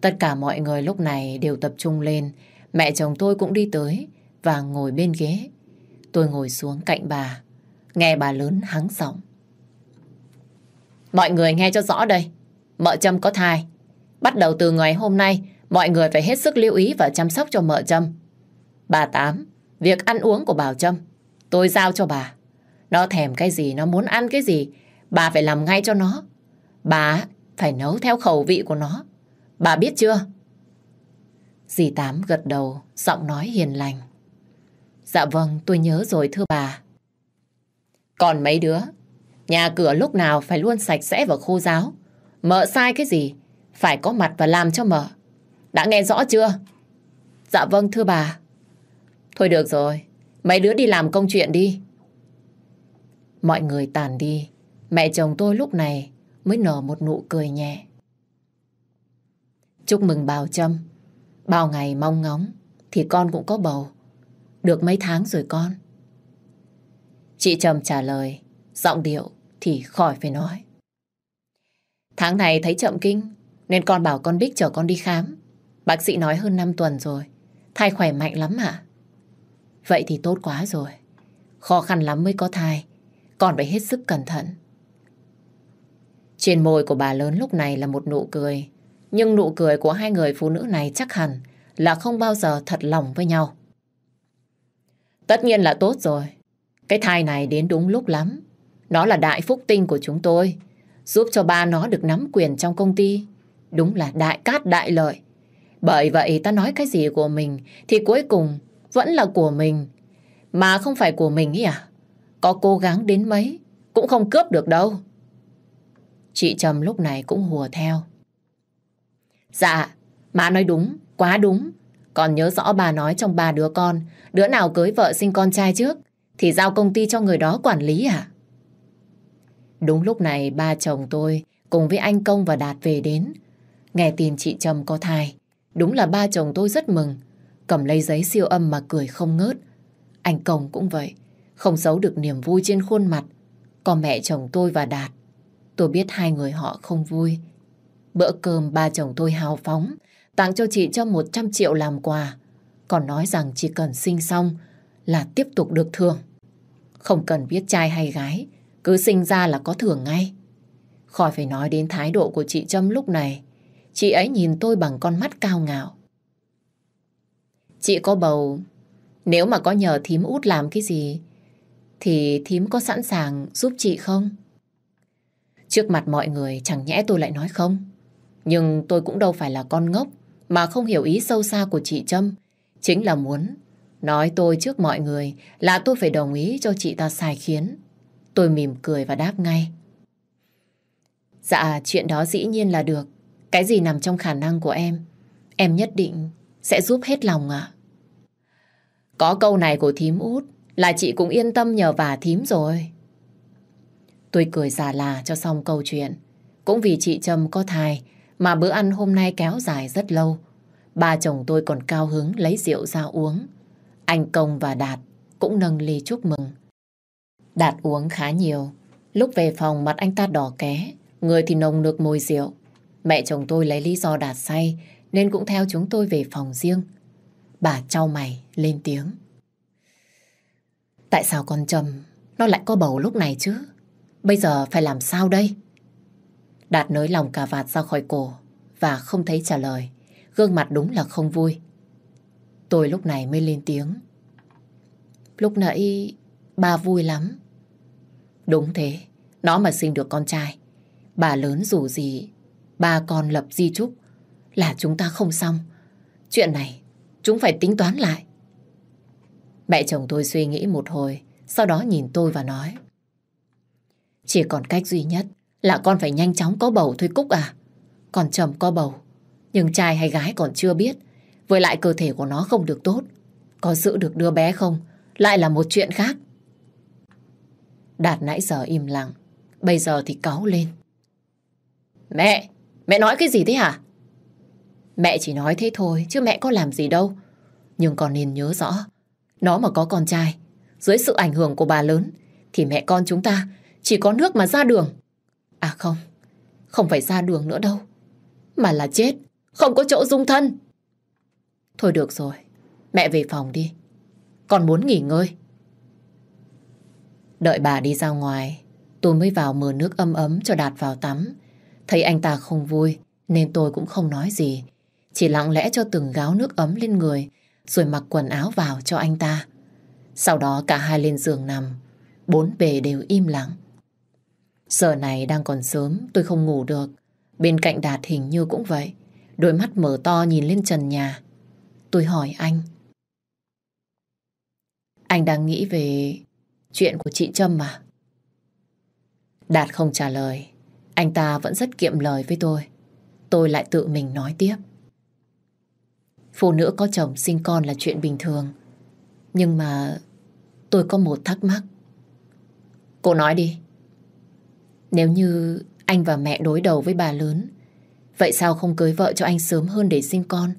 Tất cả mọi người lúc này đều tập trung lên. Mẹ chồng tôi cũng đi tới và ngồi bên ghế. Tôi ngồi xuống cạnh bà. Nghe bà lớn hắng giọng. Mọi người nghe cho rõ đây. Mợ Trâm có thai. Bắt đầu từ ngày hôm nay, mọi người phải hết sức lưu ý và chăm sóc cho mợ Trâm. Bà Tám, việc ăn uống của Bảo Trâm, tôi giao cho bà. Nó thèm cái gì, nó muốn ăn cái gì, bà phải làm ngay cho nó. Bà phải nấu theo khẩu vị của nó. Bà biết chưa? Dì Tám gật đầu, giọng nói hiền lành. Dạ vâng, tôi nhớ rồi thưa bà. Còn mấy đứa, nhà cửa lúc nào phải luôn sạch sẽ và khô ráo. Mợ sai cái gì, phải có mặt và làm cho mợ. Đã nghe rõ chưa? Dạ vâng thưa bà. Thôi được rồi, mấy đứa đi làm công chuyện đi. Mọi người tàn đi, mẹ chồng tôi lúc này mới nở một nụ cười nhẹ. Chúc mừng bào Trâm. Bao ngày mong ngóng thì con cũng có bầu. Được mấy tháng rồi con. Chị trầm trả lời, giọng điệu thì khỏi phải nói. Tháng này thấy chậm kinh, nên con bảo con Bích chở con đi khám. Bác sĩ nói hơn 5 tuần rồi, thai khỏe mạnh lắm ạ. Vậy thì tốt quá rồi. Khó khăn lắm mới có thai, còn phải hết sức cẩn thận. Trên môi của bà lớn lúc này là một nụ cười, nhưng nụ cười của hai người phụ nữ này chắc hẳn là không bao giờ thật lòng với nhau. Tất nhiên là tốt rồi. Cái thai này đến đúng lúc lắm. Nó là đại phúc tinh của chúng tôi. Giúp cho ba nó được nắm quyền trong công ty. Đúng là đại cát đại lợi. Bởi vậy ta nói cái gì của mình thì cuối cùng vẫn là của mình. Mà không phải của mình ấy à? Có cố gắng đến mấy cũng không cướp được đâu. Chị Trầm lúc này cũng hùa theo. Dạ, má nói đúng, quá đúng. Còn nhớ rõ bà nói trong ba đứa con, đứa nào cưới vợ sinh con trai trước, thì giao công ty cho người đó quản lý à? Đúng lúc này ba chồng tôi cùng với anh Công và Đạt về đến. Nghe tin chị Trầm có thai, đúng là ba chồng tôi rất mừng. Cầm lấy giấy siêu âm mà cười không ngớt. Anh Công cũng vậy, không giấu được niềm vui trên khuôn mặt. Còn mẹ chồng tôi và Đạt, tôi biết hai người họ không vui. Bữa cơm ba chồng tôi hào phóng, tặng cho chị cho 100 triệu làm quà. Còn nói rằng chỉ cần sinh xong là tiếp tục được thưởng. Không cần biết trai hay gái, cứ sinh ra là có thưởng ngay. Khỏi phải nói đến thái độ của chị Trâm lúc này. Chị ấy nhìn tôi bằng con mắt cao ngạo. Chị có bầu, nếu mà có nhờ thím út làm cái gì, thì thím có sẵn sàng giúp chị không? Trước mặt mọi người chẳng nhẽ tôi lại nói không. Nhưng tôi cũng đâu phải là con ngốc mà không hiểu ý sâu xa của chị Trâm. Chính là muốn nói tôi trước mọi người là tôi phải đồng ý cho chị ta sai khiến. Tôi mỉm cười và đáp ngay. Dạ, chuyện đó dĩ nhiên là được. Cái gì nằm trong khả năng của em, em nhất định sẽ giúp hết lòng ạ. Có câu này của thím út là chị cũng yên tâm nhờ vả thím rồi. Tôi cười giả là cho xong câu chuyện. Cũng vì chị Trâm có thai mà bữa ăn hôm nay kéo dài rất lâu. Ba chồng tôi còn cao hứng lấy rượu ra uống. Anh Công và Đạt cũng nâng ly chúc mừng. Đạt uống khá nhiều. Lúc về phòng mặt anh ta đỏ ké, người thì nồng nước mùi rượu. Mẹ chồng tôi lấy lý do Đạt say nên cũng theo chúng tôi về phòng riêng. Bà trao mày lên tiếng. Tại sao con Trâm nó lại có bầu lúc này chứ? Bây giờ phải làm sao đây? Đạt nới lòng cà vạt ra khỏi cổ và không thấy trả lời. Gương mặt đúng là không vui. Tôi lúc này mới lên tiếng. Lúc nãy bà vui lắm. Đúng thế, nó mà sinh được con trai. Bà lớn dù gì, ba con lập di trúc là chúng ta không xong. Chuyện này chúng phải tính toán lại. Mẹ chồng tôi suy nghĩ một hồi, sau đó nhìn tôi và nói. Chỉ còn cách duy nhất là con phải nhanh chóng có bầu thôi Cúc à. Còn chồng có bầu, nhưng trai hay gái còn chưa biết. Với lại cơ thể của nó không được tốt. Có giữ được đứa bé không, lại là một chuyện khác. Đạt nãy giờ im lặng, bây giờ thì cáu lên. Mẹ, mẹ nói cái gì thế hả? Mẹ chỉ nói thế thôi, chứ mẹ có làm gì đâu. Nhưng con nên nhớ rõ, nó mà có con trai, dưới sự ảnh hưởng của bà lớn, thì mẹ con chúng ta chỉ có nước mà ra đường. À không, không phải ra đường nữa đâu, mà là chết, không có chỗ dung thân. Thôi được rồi, mẹ về phòng đi, con muốn nghỉ ngơi. Đợi bà đi ra ngoài, tôi mới vào mở nước ấm ấm cho Đạt vào tắm. Thấy anh ta không vui, nên tôi cũng không nói gì. Chỉ lặng lẽ cho từng gáo nước ấm lên người, rồi mặc quần áo vào cho anh ta. Sau đó cả hai lên giường nằm, bốn bề đều im lặng. Giờ này đang còn sớm, tôi không ngủ được. Bên cạnh Đạt hình như cũng vậy. Đôi mắt mở to nhìn lên trần nhà. Tôi hỏi anh. Anh đang nghĩ về chuyện của chị Trâm mà. Đạt không trả lời. Anh ta vẫn rất kiệm lời với tôi. Tôi lại tự mình nói tiếp. Phụ nữ có chồng sinh con là chuyện bình thường. Nhưng mà tôi có một thắc mắc. Cô nói đi. Nếu như anh và mẹ đối đầu với bà lớn, vậy sao không cưới vợ cho anh sớm hơn để sinh con?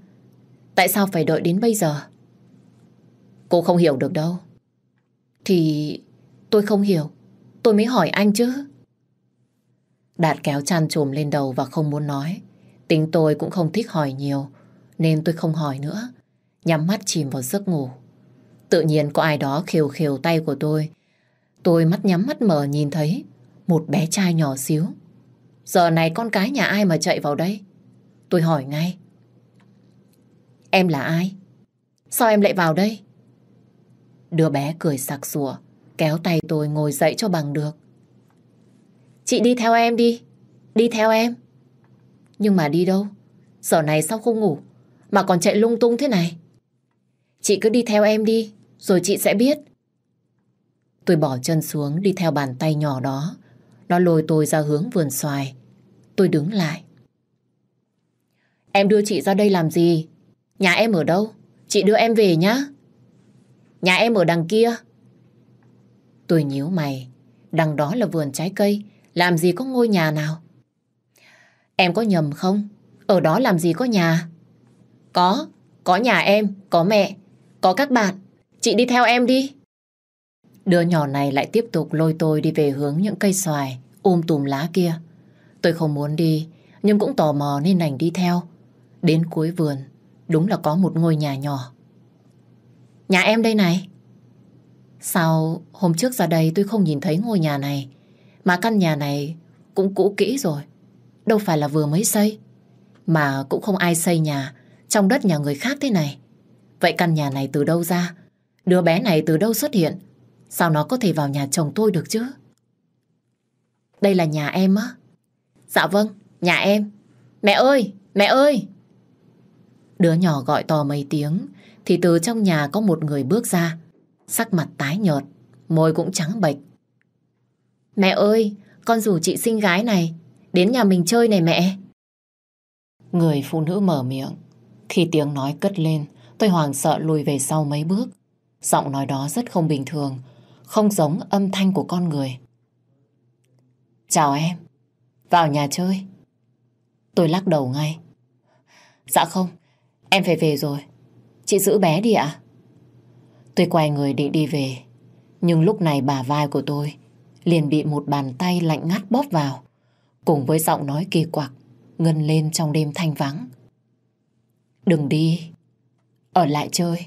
Tại sao phải đợi đến bây giờ? Cô không hiểu được đâu. Thì tôi không hiểu. Tôi mới hỏi anh chứ. Đạt kéo chăn trùm lên đầu và không muốn nói. Tính tôi cũng không thích hỏi nhiều, nên tôi không hỏi nữa. Nhắm mắt chìm vào giấc ngủ. Tự nhiên có ai đó khều khều tay của tôi. Tôi mắt nhắm mắt mở nhìn thấy một bé trai nhỏ xíu. Giờ này con cái nhà ai mà chạy vào đây? Tôi hỏi ngay. Em là ai? Sao em lại vào đây? Đứa bé cười sặc sủa, kéo tay tôi ngồi dậy cho bằng được. Chị đi theo em đi, đi theo em. Nhưng mà đi đâu? Giờ này sao không ngủ, mà còn chạy lung tung thế này? Chị cứ đi theo em đi, rồi chị sẽ biết. Tôi bỏ chân xuống đi theo bàn tay nhỏ đó. Nó lôi tôi ra hướng vườn xoài. Tôi đứng lại. Em đưa chị ra đây làm gì? Nhà em ở đâu? Chị đưa em về nhá. Nhà em ở đằng kia. Tôi nhíu mày. Đằng đó là vườn trái cây. Làm gì có ngôi nhà nào? Em có nhầm không? Ở đó làm gì có nhà? Có. Có nhà em, có mẹ, có các bạn. Chị đi theo em đi. Đứa nhỏ này lại tiếp tục lôi tôi đi về hướng những cây xoài, ôm tùm lá kia. Tôi không muốn đi, nhưng cũng tò mò nên đành đi theo. Đến cuối vườn, đúng là có một ngôi nhà nhỏ. Nhà em đây này. Sao hôm trước ra đây tôi không nhìn thấy ngôi nhà này, mà căn nhà này cũng cũ kỹ rồi. Đâu phải là vừa mới xây, mà cũng không ai xây nhà trong đất nhà người khác thế này. Vậy căn nhà này từ đâu ra? Đứa bé này từ đâu xuất hiện? Sao nó có thể vào nhà chồng tôi được chứ? Đây là nhà em á? Dạ vâng, nhà em. Mẹ ơi! Mẹ ơi! Đứa nhỏ gọi to mấy tiếng thì từ trong nhà có một người bước ra. Sắc mặt tái nhợt, môi cũng trắng bệch. Mẹ ơi! Con rủ chị sinh gái này đến nhà mình chơi này mẹ. Người phụ nữ mở miệng. Khi tiếng nói cất lên, tôi hoàng sợ lùi về sau mấy bước. Giọng nói đó rất không bình thường, không giống âm thanh của con người. Chào em, vào nhà chơi. Tôi lắc đầu ngay. Dạ không, em phải về rồi. Chị giữ bé đi ạ. Tôi quay người định đi về, nhưng lúc này bà vai của tôi liền bị một bàn tay lạnh ngắt bóp vào, cùng với giọng nói kỳ quặc ngân lên trong đêm thanh vắng. Đừng đi, ở lại chơi.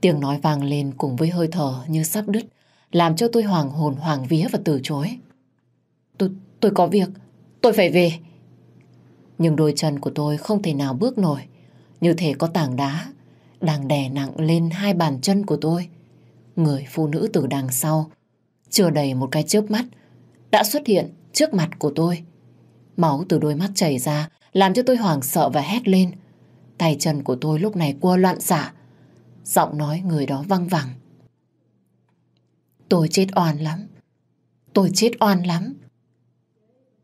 Tiếng nói vang lên cùng với hơi thở như sắp đứt, làm cho tôi hoàng hồn hoàng vía và từ chối. Tôi, tôi có việc, tôi phải về. Nhưng đôi chân của tôi không thể nào bước nổi, như thể có tảng đá đang đè nặng lên hai bàn chân của tôi. Người phụ nữ từ đằng sau, chưa đầy một cái chớp mắt, đã xuất hiện trước mặt của tôi. Máu từ đôi mắt chảy ra, làm cho tôi hoảng sợ và hét lên. Tay chân của tôi lúc này cua loạn xạ. Giọng nói người đó văng vẳng. Tôi chết oan lắm. Tôi chết oan lắm.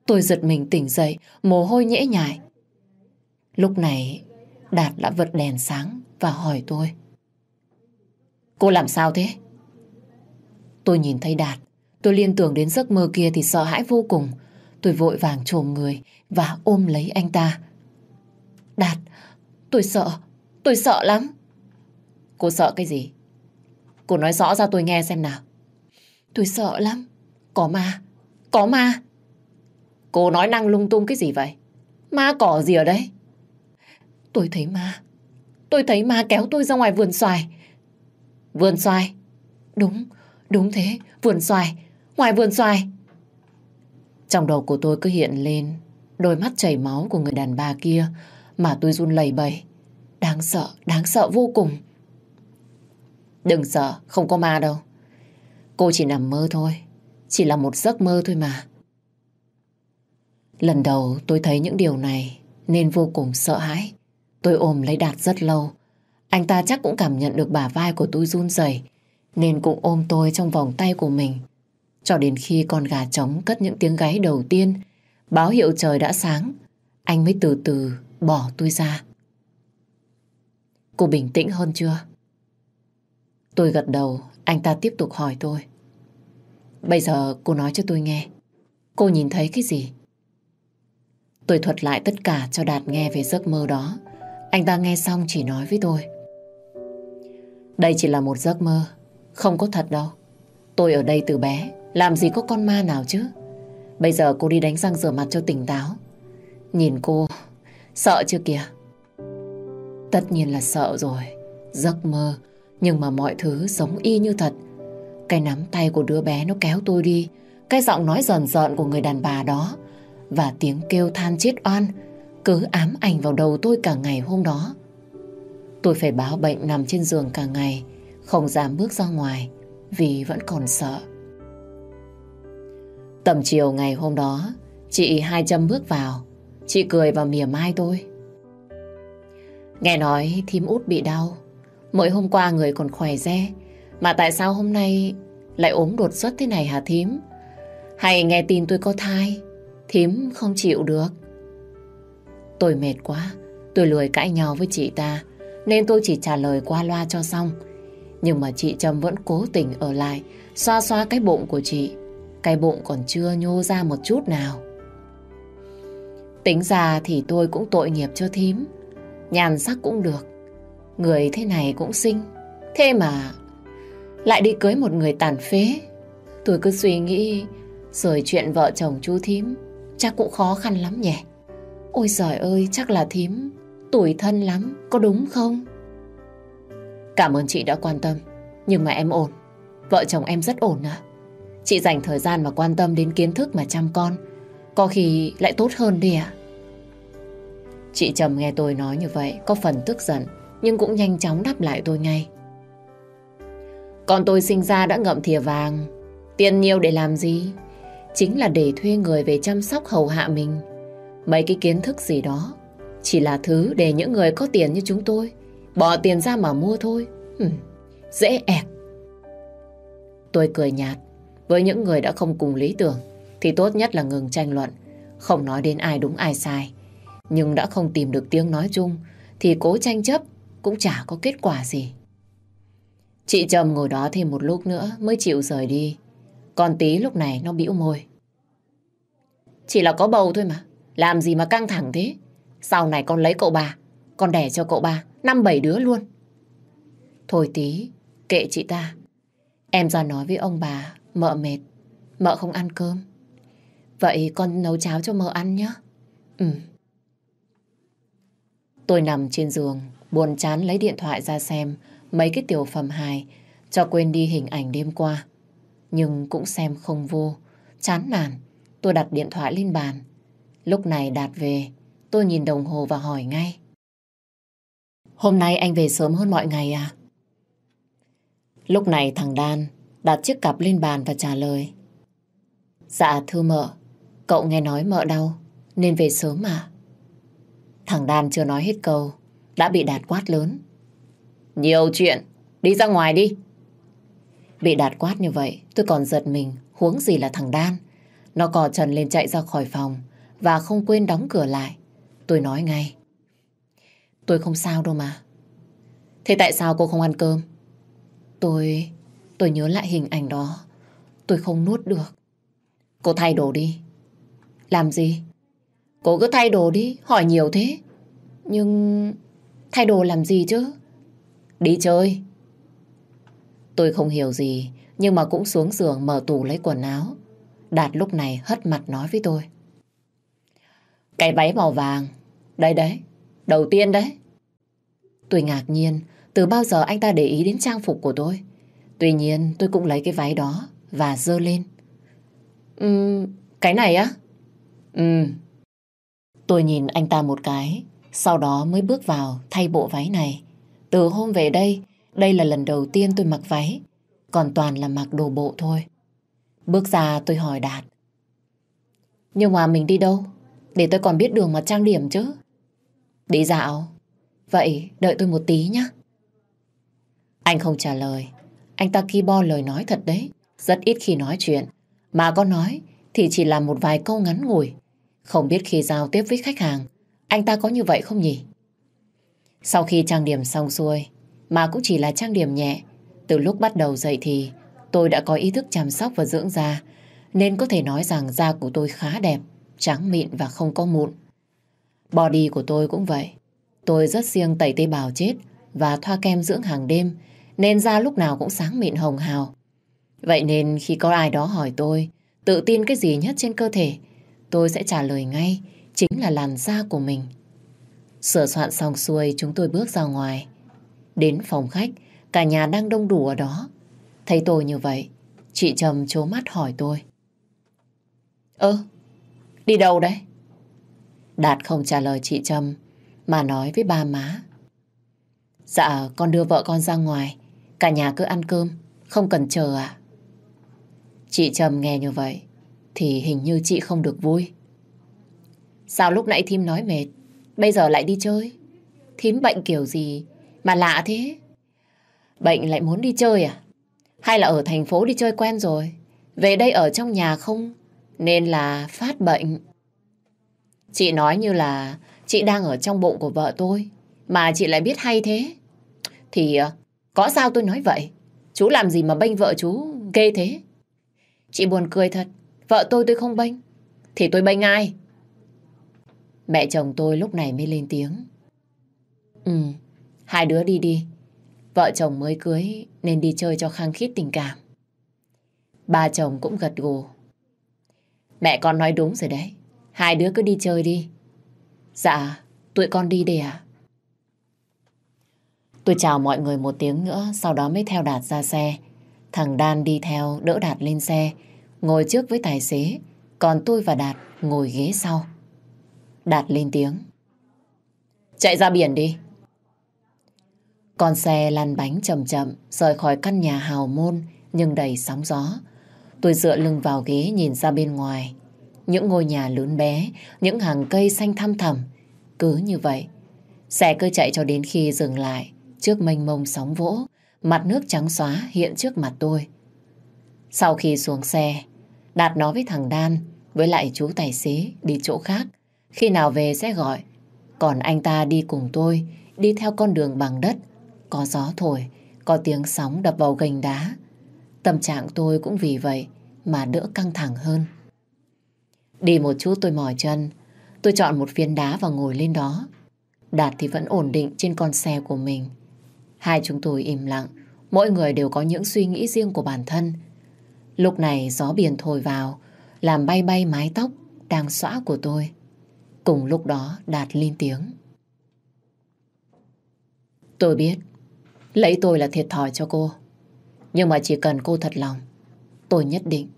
Tôi giật mình tỉnh dậy, mồ hôi nhễ nhại. Lúc này, Đạt đã vật đèn sáng và hỏi tôi. Cô làm sao thế? Tôi nhìn thấy Đạt, tôi liên tưởng đến giấc mơ kia thì sợ hãi vô cùng. Tôi vội vàng trồm người và ôm lấy anh ta. Đạt, tôi sợ, tôi sợ lắm. Cô sợ cái gì? Cô nói rõ ra tôi nghe xem nào. Tôi sợ lắm. Có ma, có ma. Cô nói năng lung tung cái gì vậy? Ma cỏ gì ở đây? Tôi thấy ma. Tôi thấy ma kéo tôi ra ngoài vườn xoài. Vườn xoài? Đúng, đúng thế, vườn xoài. Ngoài vườn xoài. Trong đầu của tôi cứ hiện lên đôi mắt chảy máu của người đàn bà kia mà tôi run lẩy bẩy. Đáng sợ, đáng sợ vô cùng. Đừng sợ, không có ma đâu. Cô chỉ nằm mơ thôi. Chỉ là một giấc mơ thôi mà. Lần đầu tôi thấy những điều này nên vô cùng sợ hãi. Tôi ôm lấy Đạt rất lâu. Anh ta chắc cũng cảm nhận được bả vai của tôi run rẩy nên cũng ôm tôi trong vòng tay của mình. Cho đến khi con gà trống cất những tiếng gáy đầu tiên, báo hiệu trời đã sáng, anh mới từ từ bỏ tôi ra. Cô bình tĩnh hơn chưa? Tôi gật đầu, anh ta tiếp tục hỏi tôi. Bây giờ cô nói cho tôi nghe. Cô nhìn thấy cái gì? Tôi thuật lại tất cả cho Đạt nghe về giấc mơ đó. Anh ta nghe xong chỉ nói với tôi. Đây chỉ là một giấc mơ, không có thật đâu. Tôi ở đây từ bé, làm gì có con ma nào chứ? Bây giờ cô đi đánh răng rửa mặt cho tỉnh táo. Nhìn cô, sợ chưa kìa? Tất nhiên là sợ rồi. Giấc mơ, nhưng mà mọi thứ giống y như thật. Cái nắm tay của đứa bé nó kéo tôi đi. Cái giọng nói dần rợn của người đàn bà đó. Và tiếng kêu than chết oan cứ ám ảnh vào đầu tôi cả ngày hôm đó. Tôi phải báo bệnh nằm trên giường cả ngày, không dám bước ra ngoài vì vẫn còn sợ. Tầm chiều ngày hôm đó, chị hai châm bước vào. Chị cười và mỉa mai tôi. Nghe nói thím út bị đau. mỗi hôm qua người còn khỏe re. Mà tại sao hôm nay lại ốm đột xuất thế này hả thím? Hay nghe tin tôi có thai, thím không chịu được. Tôi mệt quá, tôi lười cãi nhau với chị ta, nên tôi chỉ trả lời qua loa cho xong. Nhưng mà chị Trâm vẫn cố tình ở lại, xoa xoa cái bụng của chị. Cái bụng còn chưa nhô ra một chút nào. Tính ra thì tôi cũng tội nghiệp cho thím. Nhàn sắc cũng được. Người thế này cũng xinh. Thế mà lại đi cưới một người tàn phế. Tôi cứ suy nghĩ rồi chuyện vợ chồng chú thím chắc cũng khó khăn lắm nhỉ. Ôi giời ơi, chắc là thím tuổi thân lắm, có đúng không? Cảm ơn chị đã quan tâm, nhưng mà em ổn. Vợ chồng em rất ổn à. Chị dành thời gian mà quan tâm đến kiến thức mà chăm con, có khi lại tốt hơn đi à? Chị Trầm nghe tôi nói như vậy, có phần tức giận, nhưng cũng nhanh chóng đáp lại tôi ngay. Con tôi sinh ra đã ngậm thìa vàng, tiền nhiều để làm gì? Chính là để thuê người về chăm sóc hầu hạ mình. Mấy cái kiến thức gì đó chỉ là thứ để những người có tiền như chúng tôi bỏ tiền ra mà mua thôi. ừ, dễ ẹc. Tôi cười nhạt. Với những người đã không cùng lý tưởng thì tốt nhất là ngừng tranh luận. Không nói đến ai đúng ai sai. Nhưng đã không tìm được tiếng nói chung thì cố tranh chấp cũng chả có kết quả gì. Chị Trầm ngồi đó thêm một lúc nữa mới chịu rời đi. Còn tí lúc này nó bĩu môi. Chỉ là có bầu thôi mà. Làm gì mà căng thẳng thế? Sau này con lấy cậu bà. Con đẻ cho cậu bà. Năm bảy đứa luôn. Thôi tí. Kệ chị ta. Em ra nói với ông bà. Mợ mệt. Mợ không ăn cơm. Vậy con nấu cháo cho mợ ăn nhé. Ừ. Tôi nằm trên giường. Buồn chán lấy điện thoại ra xem. Mấy cái tiểu phẩm hài. Cho quên đi hình ảnh đêm qua. Nhưng cũng xem không vô. Chán nản. Tôi đặt điện thoại lên bàn. Lúc này Đạt về, tôi nhìn đồng hồ và hỏi ngay. Hôm nay anh về sớm hơn mọi ngày à? Lúc này thằng Đan đặt chiếc cặp lên bàn và trả lời. Dạ thưa mợ, cậu nghe nói mợ đau nên về sớm mà. Thằng Đan chưa nói hết câu, đã bị Đạt quát lớn. Nhiều chuyện, đi ra ngoài đi. Bị Đạt quát như vậy, tôi còn giật mình, huống gì là thằng Đan. Nó cò trần lên chạy ra khỏi phòng và không quên đóng cửa lại. Tôi nói ngay. Tôi không sao đâu mà. Thế tại sao cô không ăn cơm? Tôi... tôi nhớ lại hình ảnh đó. Tôi không nuốt được. Cô thay đồ đi. Làm gì? Cô cứ thay đồ đi, hỏi nhiều thế. Nhưng... thay đồ làm gì chứ? Đi chơi. Tôi không hiểu gì, nhưng mà cũng xuống giường mở tủ lấy quần áo. Đạt lúc này hất mặt nói với tôi. Cái váy màu vàng, đây đấy, đầu tiên đấy. Tôi ngạc nhiên, từ bao giờ anh ta để ý đến trang phục của tôi. Tuy nhiên tôi cũng lấy cái váy đó và dơ lên. Ừm, cái này á? Ừm. Tôi nhìn anh ta một cái, sau đó mới bước vào thay bộ váy này. Từ hôm về đây, đây là lần đầu tiên tôi mặc váy, còn toàn là mặc đồ bộ thôi. Bước ra tôi hỏi Đạt. Nhưng mà mình đi đâu? Để tôi còn biết đường mà trang điểm chứ. Đi dạo. Vậy đợi tôi một tí nhé. Anh không trả lời. Anh ta ki bo lời nói thật đấy. Rất ít khi nói chuyện. Mà có nói thì chỉ là một vài câu ngắn ngủi. Không biết khi giao tiếp với khách hàng, anh ta có như vậy không nhỉ? Sau khi trang điểm xong xuôi, mà cũng chỉ là trang điểm nhẹ, từ lúc bắt đầu dậy thì tôi đã có ý thức chăm sóc và dưỡng da, nên có thể nói rằng da của tôi khá đẹp, trắng mịn và không có mụn. Body của tôi cũng vậy. Tôi rất siêng tẩy tế bào chết và thoa kem dưỡng hàng đêm, nên da lúc nào cũng sáng mịn hồng hào. Vậy nên khi có ai đó hỏi tôi tự tin cái gì nhất trên cơ thể, tôi sẽ trả lời ngay chính là làn da của mình. Sửa soạn xong xuôi chúng tôi bước ra ngoài. Đến phòng khách, cả nhà đang đông đủ ở đó. Thấy tôi như vậy, chị Trầm chố mắt hỏi tôi. Ơ, đi đâu đấy? Đạt không trả lời chị Trâm, mà nói với ba má. Dạ, con đưa vợ con ra ngoài, cả nhà cứ ăn cơm, không cần chờ à? Chị Trâm nghe như vậy, thì hình như chị không được vui. Sao lúc nãy thím nói mệt, bây giờ lại đi chơi? Thím bệnh kiểu gì mà lạ thế? Bệnh lại muốn đi chơi à? Hay là ở thành phố đi chơi quen rồi? Về đây ở trong nhà không? Nên là phát bệnh. Chị nói như là chị đang ở trong bụng của vợ tôi. Mà chị lại biết hay thế. Thì ờ, có sao tôi nói vậy? Chú làm gì mà bênh vợ chú ghê thế? Chị buồn cười thật. Vợ tôi tôi không bênh. Thì tôi bênh ai? Mẹ chồng tôi lúc này mới lên tiếng. Ừ, hai đứa đi đi. Vợ chồng mới cưới nên đi chơi cho khăng khít tình cảm. Ba chồng cũng gật gù. Mẹ con nói đúng rồi đấy. Hai đứa cứ đi chơi đi. Dạ, tụi con đi đây à? Tôi chào mọi người một tiếng nữa, sau đó mới theo Đạt ra xe. Thằng Đan đi theo, đỡ Đạt lên xe, ngồi trước với tài xế, còn tôi và Đạt ngồi ghế sau. Đạt lên tiếng. Chạy ra biển đi. Con xe lăn bánh chậm chậm, rời khỏi căn nhà hào môn nhưng đầy sóng gió. Tôi dựa lưng vào ghế nhìn ra bên ngoài. những ngôi nhà lớn bé, những hàng cây xanh thăm thầm. Cứ như vậy, xe cứ chạy cho đến khi dừng lại trước mênh mông sóng vỗ, mặt nước trắng xóa hiện trước mặt tôi. Sau khi xuống xe, Đạt nói với thằng Đan, với lại chú tài xế đi chỗ khác. Khi nào về sẽ gọi. Còn anh ta đi cùng tôi, đi theo con đường bằng đất. Có gió thổi, có tiếng sóng đập vào gành đá. Tâm trạng tôi cũng vì vậy mà đỡ căng thẳng hơn. Đi một chút tôi mỏi chân, tôi chọn một phiến đá và ngồi lên đó. Đạt thì vẫn ổn định trên con xe của mình. Hai chúng tôi im lặng, mỗi người đều có những suy nghĩ riêng của bản thân. Lúc này gió biển thổi vào, làm bay bay mái tóc đang xõa của tôi. Cùng lúc đó Đạt lên tiếng. Tôi biết, lấy tôi là thiệt thòi cho cô. Nhưng mà chỉ cần cô thật lòng, tôi nhất định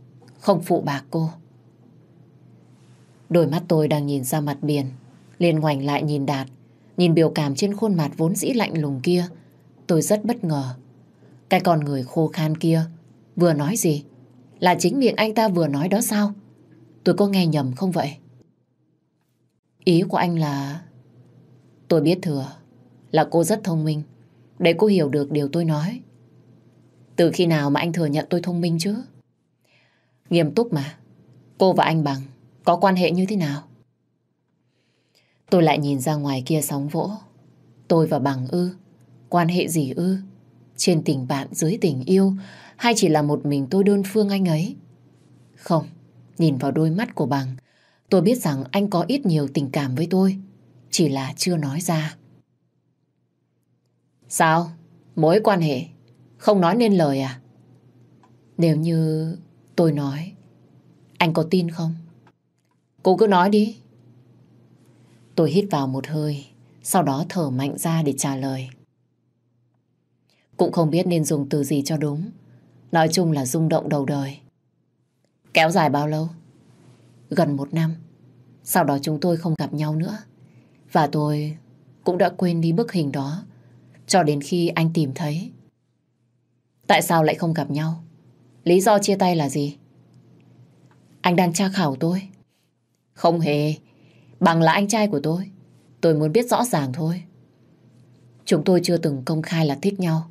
không phụ bạc cô. Đôi mắt tôi đang nhìn ra mặt biển, liền ngoảnh lại nhìn Đạt, nhìn biểu cảm trên khuôn mặt vốn dĩ lạnh lùng kia. Tôi rất bất ngờ. Cái con người khô khan kia vừa nói gì? Là chính miệng anh ta vừa nói đó sao? Tôi có nghe nhầm không vậy? Ý của anh là... Tôi biết thừa là cô rất thông minh để cô hiểu được điều tôi nói. Từ khi nào mà anh thừa nhận tôi thông minh chứ? Nghiêm túc mà. Cô và anh Bằng có quan hệ như thế nào? Tôi lại nhìn ra ngoài kia sóng vỗ. Tôi và Bằng ư? Quan hệ gì ư? Trên tình bạn dưới tình yêu hay chỉ là một mình tôi đơn phương anh ấy? Không, nhìn vào đôi mắt của Bằng tôi biết rằng anh có ít nhiều tình cảm với tôi. Chỉ là chưa nói ra. Sao? Mối quan hệ không nói nên lời à? Nếu như tôi nói, anh có tin không? Cô cứ nói đi. Tôi hít vào một hơi, sau đó thở mạnh ra để trả lời. Cũng không biết nên dùng từ gì cho đúng. Nói chung là rung động đầu đời. Kéo dài bao lâu? Gần một năm. Sau đó chúng tôi không gặp nhau nữa. Và tôi cũng đã quên đi bức hình đó cho đến khi anh tìm thấy. Tại sao lại không gặp nhau? Lý do chia tay là gì? Anh đang tra khảo tôi. Không hề. Bằng là anh trai của tôi. Tôi muốn biết rõ ràng thôi. Chúng tôi chưa từng công khai là thích nhau.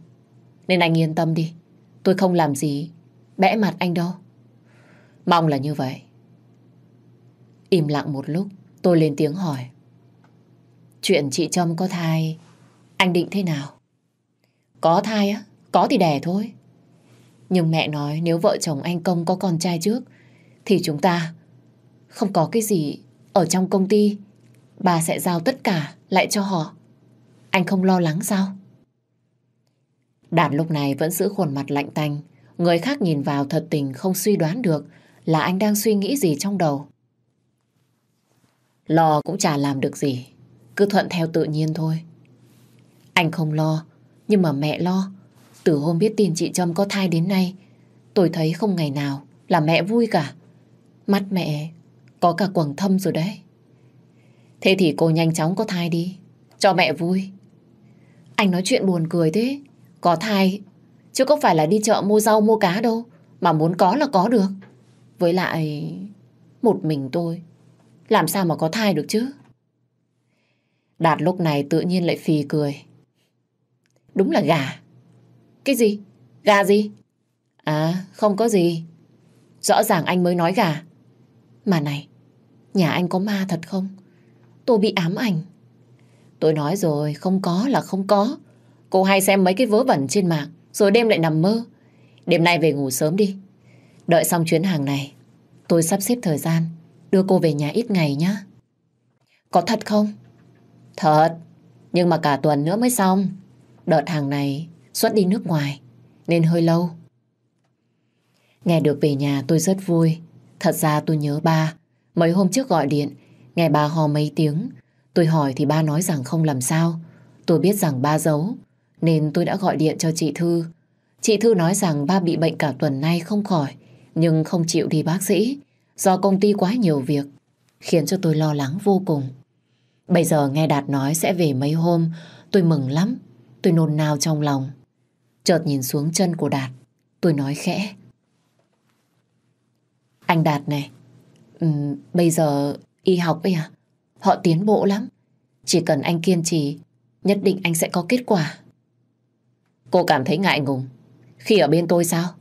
Nên anh yên tâm đi. Tôi không làm gì bẽ mặt anh đâu. Mong là như vậy. Im lặng một lúc, tôi lên tiếng hỏi. Chuyện chị Trâm có thai, anh định thế nào? Có thai á, có thì đẻ thôi. Nhưng mẹ nói nếu vợ chồng anh Công có con trai trước, thì chúng ta không có cái gì ở trong công ty. Bà sẽ giao tất cả lại cho họ. Anh không lo lắng sao? Đạt lúc này vẫn giữ khuôn mặt lạnh tanh. Người khác nhìn vào thật tình không suy đoán được là anh đang suy nghĩ gì trong đầu. Lo cũng chả làm được gì. Cứ thuận theo tự nhiên thôi. Anh không lo, nhưng mà mẹ lo. Từ hôm biết tin chị Trâm có thai đến nay, tôi thấy không ngày nào là mẹ vui cả. Mắt mẹ có cả quầng thâm rồi đấy. Thế thì cô nhanh chóng có thai đi, cho mẹ vui. Anh nói chuyện buồn cười thế. Có thai, chứ có phải là đi chợ mua rau mua cá đâu, mà muốn có là có được. Với lại, một mình tôi, làm sao mà có thai được chứ? Đạt lúc này tự nhiên lại phì cười. Đúng là gà. Cái gì? Gà gì? À, không có gì. Rõ ràng anh mới nói gà. Mà này, nhà anh có ma thật không? Tôi bị ám ảnh. Tôi nói rồi, không có là không có. Cô hay xem mấy cái vớ vẩn trên mạng, rồi đêm lại nằm mơ. Đêm nay về ngủ sớm đi. Đợi xong chuyến hàng này, tôi sắp xếp thời gian, đưa cô về nhà ít ngày nhé. Có thật không? Thật, nhưng mà cả tuần nữa mới xong. Đợt hàng này xuất đi nước ngoài, nên hơi lâu. Nghe được về nhà tôi rất vui. Thật ra tôi nhớ ba. Mấy hôm trước gọi điện, nghe ba hò mấy tiếng. Tôi hỏi thì ba nói rằng không làm sao. Tôi biết rằng ba giấu, nên tôi đã gọi điện cho chị Thư. Chị Thư nói rằng ba bị bệnh cả tuần nay không khỏi, nhưng không chịu đi bác sĩ, do công ty quá nhiều việc, khiến cho tôi lo lắng vô cùng. Bây giờ nghe Đạt nói sẽ về mấy hôm, tôi mừng lắm, tôi nôn nao trong lòng. Chợt nhìn xuống chân của Đạt, tôi nói khẽ. Anh Đạt này, um, bây giờ y học ấy à? Họ tiến bộ lắm. Chỉ cần anh kiên trì, nhất định anh sẽ có kết quả. Cô cảm thấy ngại ngùng khi ở bên tôi sao?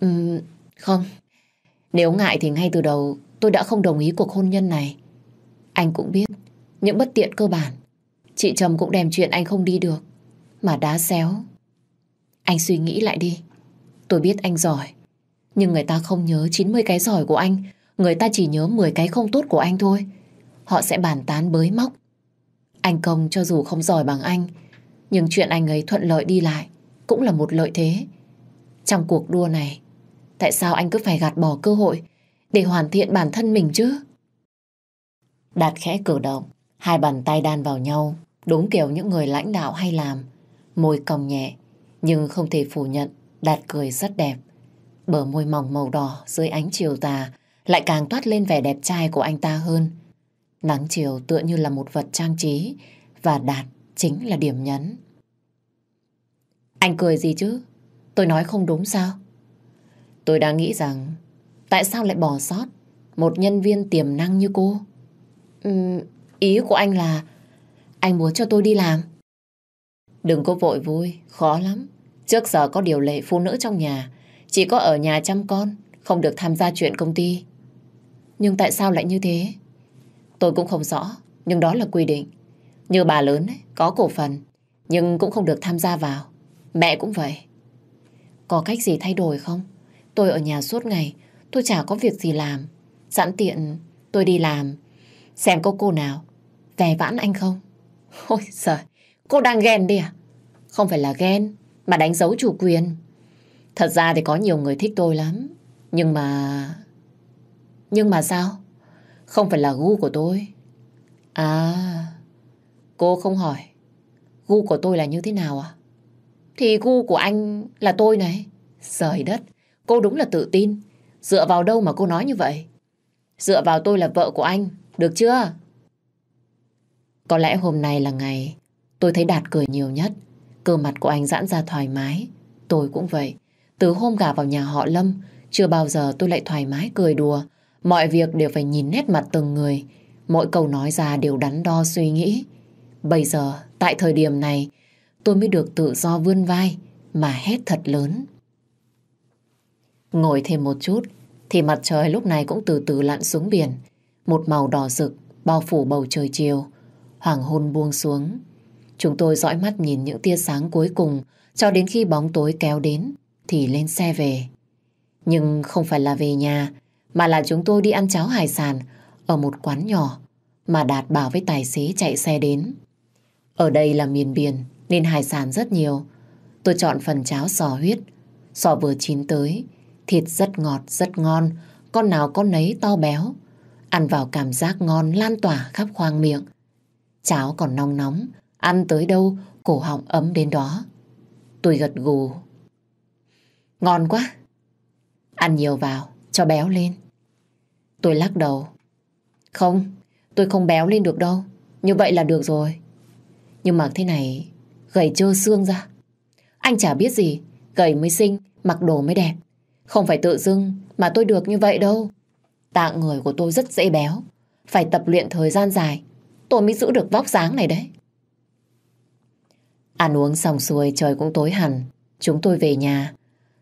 um, không. Nếu ngại thì ngay từ đầu tôi đã không đồng ý cuộc hôn nhân này. Anh cũng biết những bất tiện cơ bản. Chị Trầm cũng đem chuyện anh không đi được. Mà đá xéo. Anh suy nghĩ lại đi. Tôi biết anh giỏi. Nhưng người ta không nhớ 90 cái giỏi của anh. Người ta chỉ nhớ 10 cái không tốt của anh thôi. Họ sẽ bàn tán bới móc. Anh Công cho dù không giỏi bằng anh, nhưng chuyện anh ấy thuận lợi đi lại cũng là một lợi thế. Trong cuộc đua này, tại sao anh cứ phải gạt bỏ cơ hội để hoàn thiện bản thân mình chứ? Đạt khẽ cử động, hai bàn tay đan vào nhau, đúng kiểu những người lãnh đạo hay làm. Môi còng nhẹ, nhưng không thể phủ nhận, Đạt cười rất đẹp. Bờ môi mỏng màu đỏ dưới ánh chiều tà lại càng toát lên vẻ đẹp trai của anh ta hơn. Nắng chiều tựa như là một vật trang trí và Đạt chính là điểm nhấn. Anh cười gì chứ? Tôi nói không đúng sao? Tôi đang nghĩ rằng tại sao lại bỏ sót một nhân viên tiềm năng như cô? Uhm, ý của anh là anh muốn cho tôi đi làm. Đừng có vội vui, khó lắm. Trước giờ có điều lệ phụ nữ trong nhà, chỉ có ở nhà chăm con, không được tham gia chuyện công ty. Nhưng tại sao lại như thế? Tôi cũng không rõ, nhưng đó là quy định. Như bà lớn ấy, có cổ phần, nhưng cũng không được tham gia vào. Mẹ cũng vậy. Có cách gì thay đổi không? Tôi ở nhà suốt ngày, tôi chả có việc gì làm. Sẵn tiện tôi đi làm, xem có cô nào về vãn anh không? [laughs] Ôi giời, cô đang ghen đi à? Không phải là ghen, mà đánh dấu chủ quyền. Thật ra thì có nhiều người thích tôi lắm. Nhưng mà... Nhưng mà sao? Không phải là gu của tôi. À, cô không hỏi. Gu của tôi là như thế nào à? Thì gu của anh là tôi này. Trời đất, cô đúng là tự tin. Dựa vào đâu mà cô nói như vậy? Dựa vào tôi là vợ của anh, được chưa? Có lẽ hôm nay là ngày tôi thấy Đạt cười nhiều nhất. Cơ mặt của anh giãn ra thoải mái. Tôi cũng vậy. Từ hôm gà vào nhà họ Lâm, chưa bao giờ tôi lại thoải mái cười đùa. Mọi việc đều phải nhìn nét mặt từng người. Mỗi câu nói ra đều đắn đo suy nghĩ. Bây giờ, tại thời điểm này, tôi mới được tự do vươn vai mà hét thật lớn. Ngồi thêm một chút, thì mặt trời lúc này cũng từ từ lặn xuống biển. Một màu đỏ rực bao phủ bầu trời chiều. Hoàng hôn buông xuống. Chúng tôi dõi mắt nhìn những tia sáng cuối cùng cho đến khi bóng tối kéo đến thì lên xe về. Nhưng không phải là về nhà mà là chúng tôi đi ăn cháo hải sản ở một quán nhỏ mà Đạt bảo với tài xế chạy xe đến. Ở đây là miền biển nên hải sản rất nhiều. Tôi chọn phần cháo sò huyết. Sò vừa chín tới, thịt rất ngọt, rất ngon, con nào con nấy to béo. Ăn vào cảm giác ngon lan tỏa khắp khoang miệng. Cháo còn nóng nóng, ăn tới đâu cổ họng ấm đến đó. Tôi gật gù. Ngon quá. Ăn nhiều vào, cho béo lên. Tôi lắc đầu. Không, tôi không béo lên được đâu. Như vậy là được rồi. Nhưng mà thế này, gầy trơ xương ra. Anh chả biết gì, gầy mới xinh, mặc đồ mới đẹp. Không phải tự dưng mà tôi được như vậy đâu. Tạng người của tôi rất dễ béo. Phải tập luyện thời gian dài, tôi mới giữ được vóc dáng này đấy. Ăn uống xong xuôi trời cũng tối hẳn. Chúng tôi về nhà.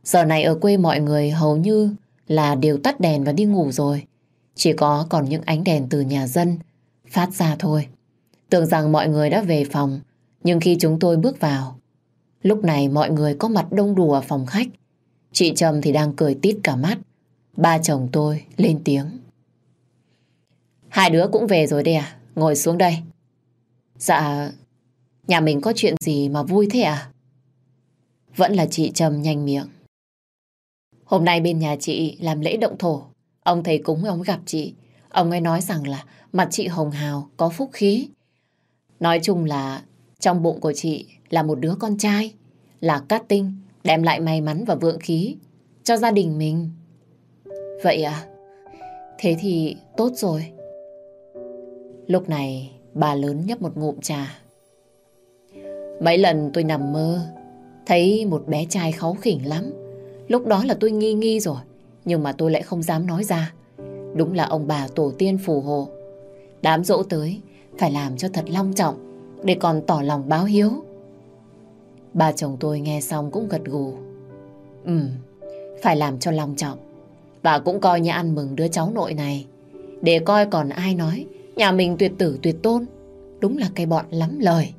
Giờ này ở quê mọi người hầu như là đều tắt đèn và đi ngủ rồi. Chỉ có còn những ánh đèn từ nhà dân phát ra thôi. Tưởng rằng mọi người đã về phòng, nhưng khi chúng tôi bước vào, lúc này mọi người có mặt đông đủ ở phòng khách. Chị Trầm thì đang cười tít cả mắt. Ba chồng tôi lên tiếng. Hai đứa cũng về rồi đây à? Ngồi xuống đây. Dạ, nhà mình có chuyện gì mà vui thế à? Vẫn là chị Trầm nhanh miệng. Hôm nay bên nhà chị làm lễ động thổ. Ông thầy cúng ông gặp chị. Ông ấy nói rằng là mặt chị hồng hào, có phúc khí. Nói chung là trong bụng của chị là một đứa con trai. Là cát tinh, đem lại may mắn và vượng khí cho gia đình mình. Vậy à? Thế thì tốt rồi. Lúc này bà lớn nhấp một ngụm trà. Mấy lần tôi nằm mơ thấy một bé trai kháu khỉnh lắm. Lúc đó là tôi nghi nghi rồi, nhưng mà tôi lại không dám nói ra. Đúng là ông bà tổ tiên phù hộ. Đám dỗ tới, phải làm cho thật long trọng, để còn tỏ lòng báo hiếu. Bà chồng tôi nghe xong cũng gật gù. Ừ, phải làm cho long trọng. Bà cũng coi như ăn mừng đứa cháu nội này. Để coi còn ai nói nhà mình tuyệt tử tuyệt tôn. Đúng là cây bọn lắm lời.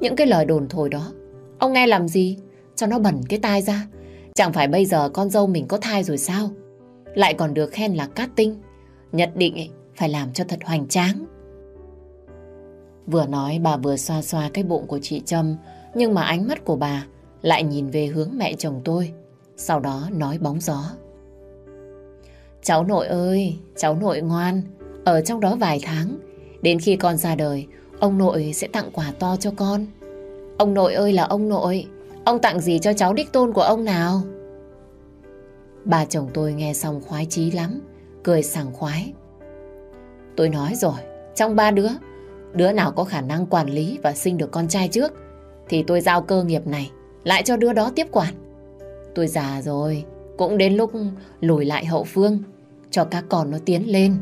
Những cái lời đồn thổi đó, ông nghe làm gì? Cho nó bẩn cái tai ra. Chẳng phải bây giờ con dâu mình có thai rồi sao? Lại còn được khen là cát tinh. Nhất định ấy, phải làm cho thật hoành tráng. Vừa nói bà vừa xoa xoa cái bụng của chị Trâm, nhưng mà ánh mắt của bà lại nhìn về hướng mẹ chồng tôi, sau đó nói bóng gió. Cháu nội ơi, cháu nội ngoan, ở trong đó vài tháng, đến khi con ra đời, ông nội sẽ tặng quà to cho con. Ông nội ơi là ông nội, ông tặng gì cho cháu đích tôn của ông nào? Bà chồng tôi nghe xong khoái chí lắm, cười sảng khoái. Tôi nói rồi, trong ba đứa, đứa nào có khả năng quản lý và sinh được con trai trước, thì tôi giao cơ nghiệp này lại cho đứa đó tiếp quản. Tôi già rồi, cũng đến lúc lùi lại hậu phương, cho các con nó tiến lên.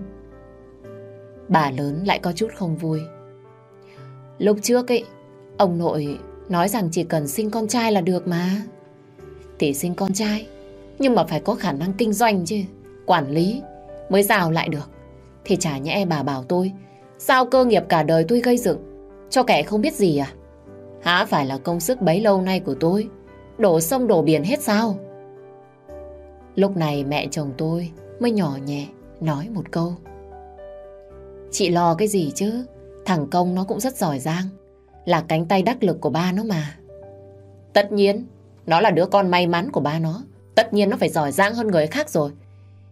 Bà lớn lại có chút không vui. Lúc trước ấy, ông nội nói rằng chỉ cần sinh con trai là được mà. Thì sinh con trai, nhưng mà phải có khả năng kinh doanh chứ, quản lý mới rào lại được. Thì chả nhẽ bà bảo tôi, sao cơ nghiệp cả đời tôi gây dựng, cho kẻ không biết gì à? Hả phải là công sức bấy lâu nay của tôi, đổ sông đổ biển hết sao? Lúc này mẹ chồng tôi mới nhỏ nhẹ nói một câu. Chị lo cái gì chứ? Thằng Công nó cũng rất giỏi giang. Là cánh tay đắc lực của ba nó mà. Tất nhiên, nó là đứa con may mắn của ba nó. Tất nhiên nó phải giỏi giang hơn người khác rồi.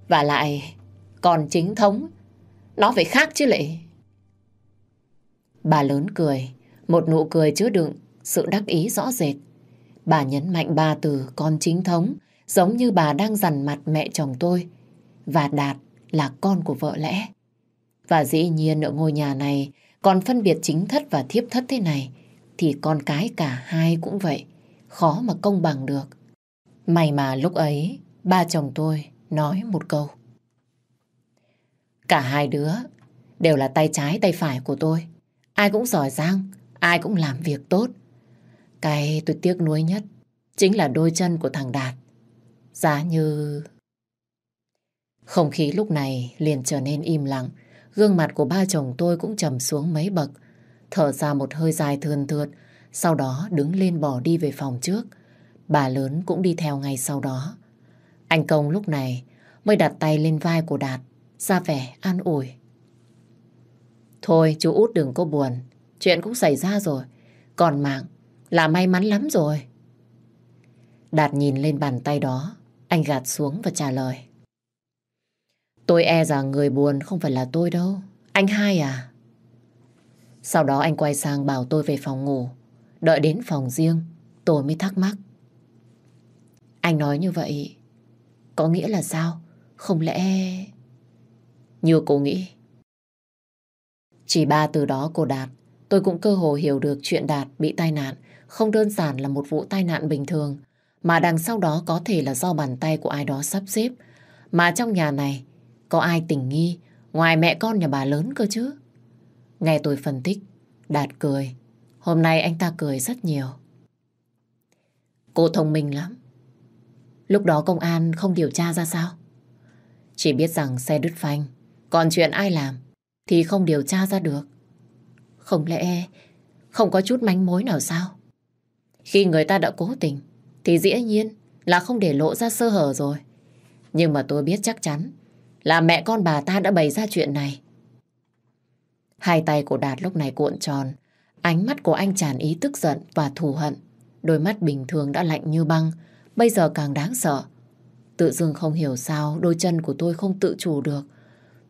Và lại, còn chính thống, nó phải khác chứ lệ. Bà lớn cười, một nụ cười chứa đựng sự đắc ý rõ rệt. Bà nhấn mạnh ba từ con chính thống, giống như bà đang dằn mặt mẹ chồng tôi. Và Đạt là con của vợ lẽ. Và dĩ nhiên ở ngôi nhà này còn phân biệt chính thất và thiếp thất thế này thì con cái cả hai cũng vậy. Khó mà công bằng được. May mà lúc ấy ba chồng tôi nói một câu. Cả hai đứa đều là tay trái tay phải của tôi. Ai cũng giỏi giang, ai cũng làm việc tốt. Cái tôi tiếc nuối nhất chính là đôi chân của thằng Đạt. Giá như... Không khí lúc này liền trở nên im lặng. Gương mặt của ba chồng tôi cũng trầm xuống mấy bậc. Thở ra một hơi dài thườn thượt, sau đó đứng lên bỏ đi về phòng trước. Bà lớn cũng đi theo ngay sau đó. Anh Công lúc này mới đặt tay lên vai của Đạt, ra vẻ an ủi. Thôi chú út đừng có buồn, chuyện cũng xảy ra rồi. Còn mạng là may mắn lắm rồi. Đạt nhìn lên bàn tay đó, anh gạt xuống và trả lời. Tôi e rằng người buồn không phải là tôi đâu. Anh hai à? Sau đó anh quay sang bảo tôi về phòng ngủ. Đợi đến phòng riêng, tôi mới thắc mắc. Anh nói như vậy, có nghĩa là sao? Không lẽ... Như cô nghĩ. Chỉ ba từ đó cô Đạt, tôi cũng cơ hồ hiểu được chuyện Đạt bị tai nạn không đơn giản là một vụ tai nạn bình thường, mà đằng sau đó có thể là do bàn tay của ai đó sắp xếp. Mà trong nhà này, có ai tình nghi ngoài mẹ con nhà bà lớn cơ chứ? Nghe tôi phân tích, Đạt cười. Hôm nay anh ta cười rất nhiều. Cô thông minh lắm. Lúc đó công an không điều tra ra sao? Chỉ biết rằng xe đứt phanh, còn chuyện ai làm thì không điều tra ra được. Không lẽ không có chút manh mối nào sao? Khi người ta đã cố tình thì dĩ nhiên là không để lộ ra sơ hở rồi. Nhưng mà tôi biết chắc chắn là mẹ con bà ta đã bày ra chuyện này. Hai tay của Đạt lúc này cuộn tròn, ánh mắt của anh tràn ý tức giận và thù hận. Đôi mắt bình thường đã lạnh như băng, bây giờ càng đáng sợ. Tự dưng không hiểu sao đôi chân của tôi không tự chủ được.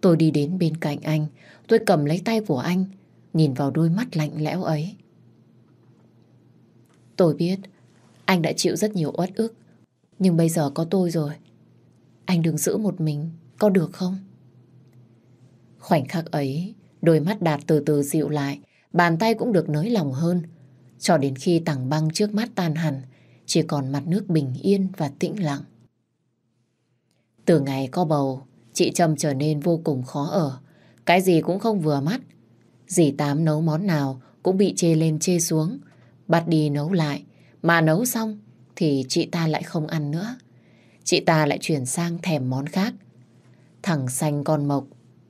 Tôi đi đến bên cạnh anh, tôi cầm lấy tay của anh, nhìn vào đôi mắt lạnh lẽo ấy. Tôi biết anh đã chịu rất nhiều uất ức, nhưng bây giờ có tôi rồi. Anh đừng giữ một mình, có được không? Khoảnh khắc ấy, đôi mắt Đạt từ từ dịu lại, bàn tay cũng được nới lòng hơn. Cho đến khi tảng băng trước mắt tan hẳn, chỉ còn mặt nước bình yên và tĩnh lặng. Từ ngày có bầu, chị Trâm trở nên vô cùng khó ở. Cái gì cũng không vừa mắt. Dì Tám nấu món nào cũng bị chê lên chê xuống. Bắt đi nấu lại. Mà nấu xong thì chị ta lại không ăn nữa. Chị ta lại chuyển sang thèm món khác. Thằng xanh con mộc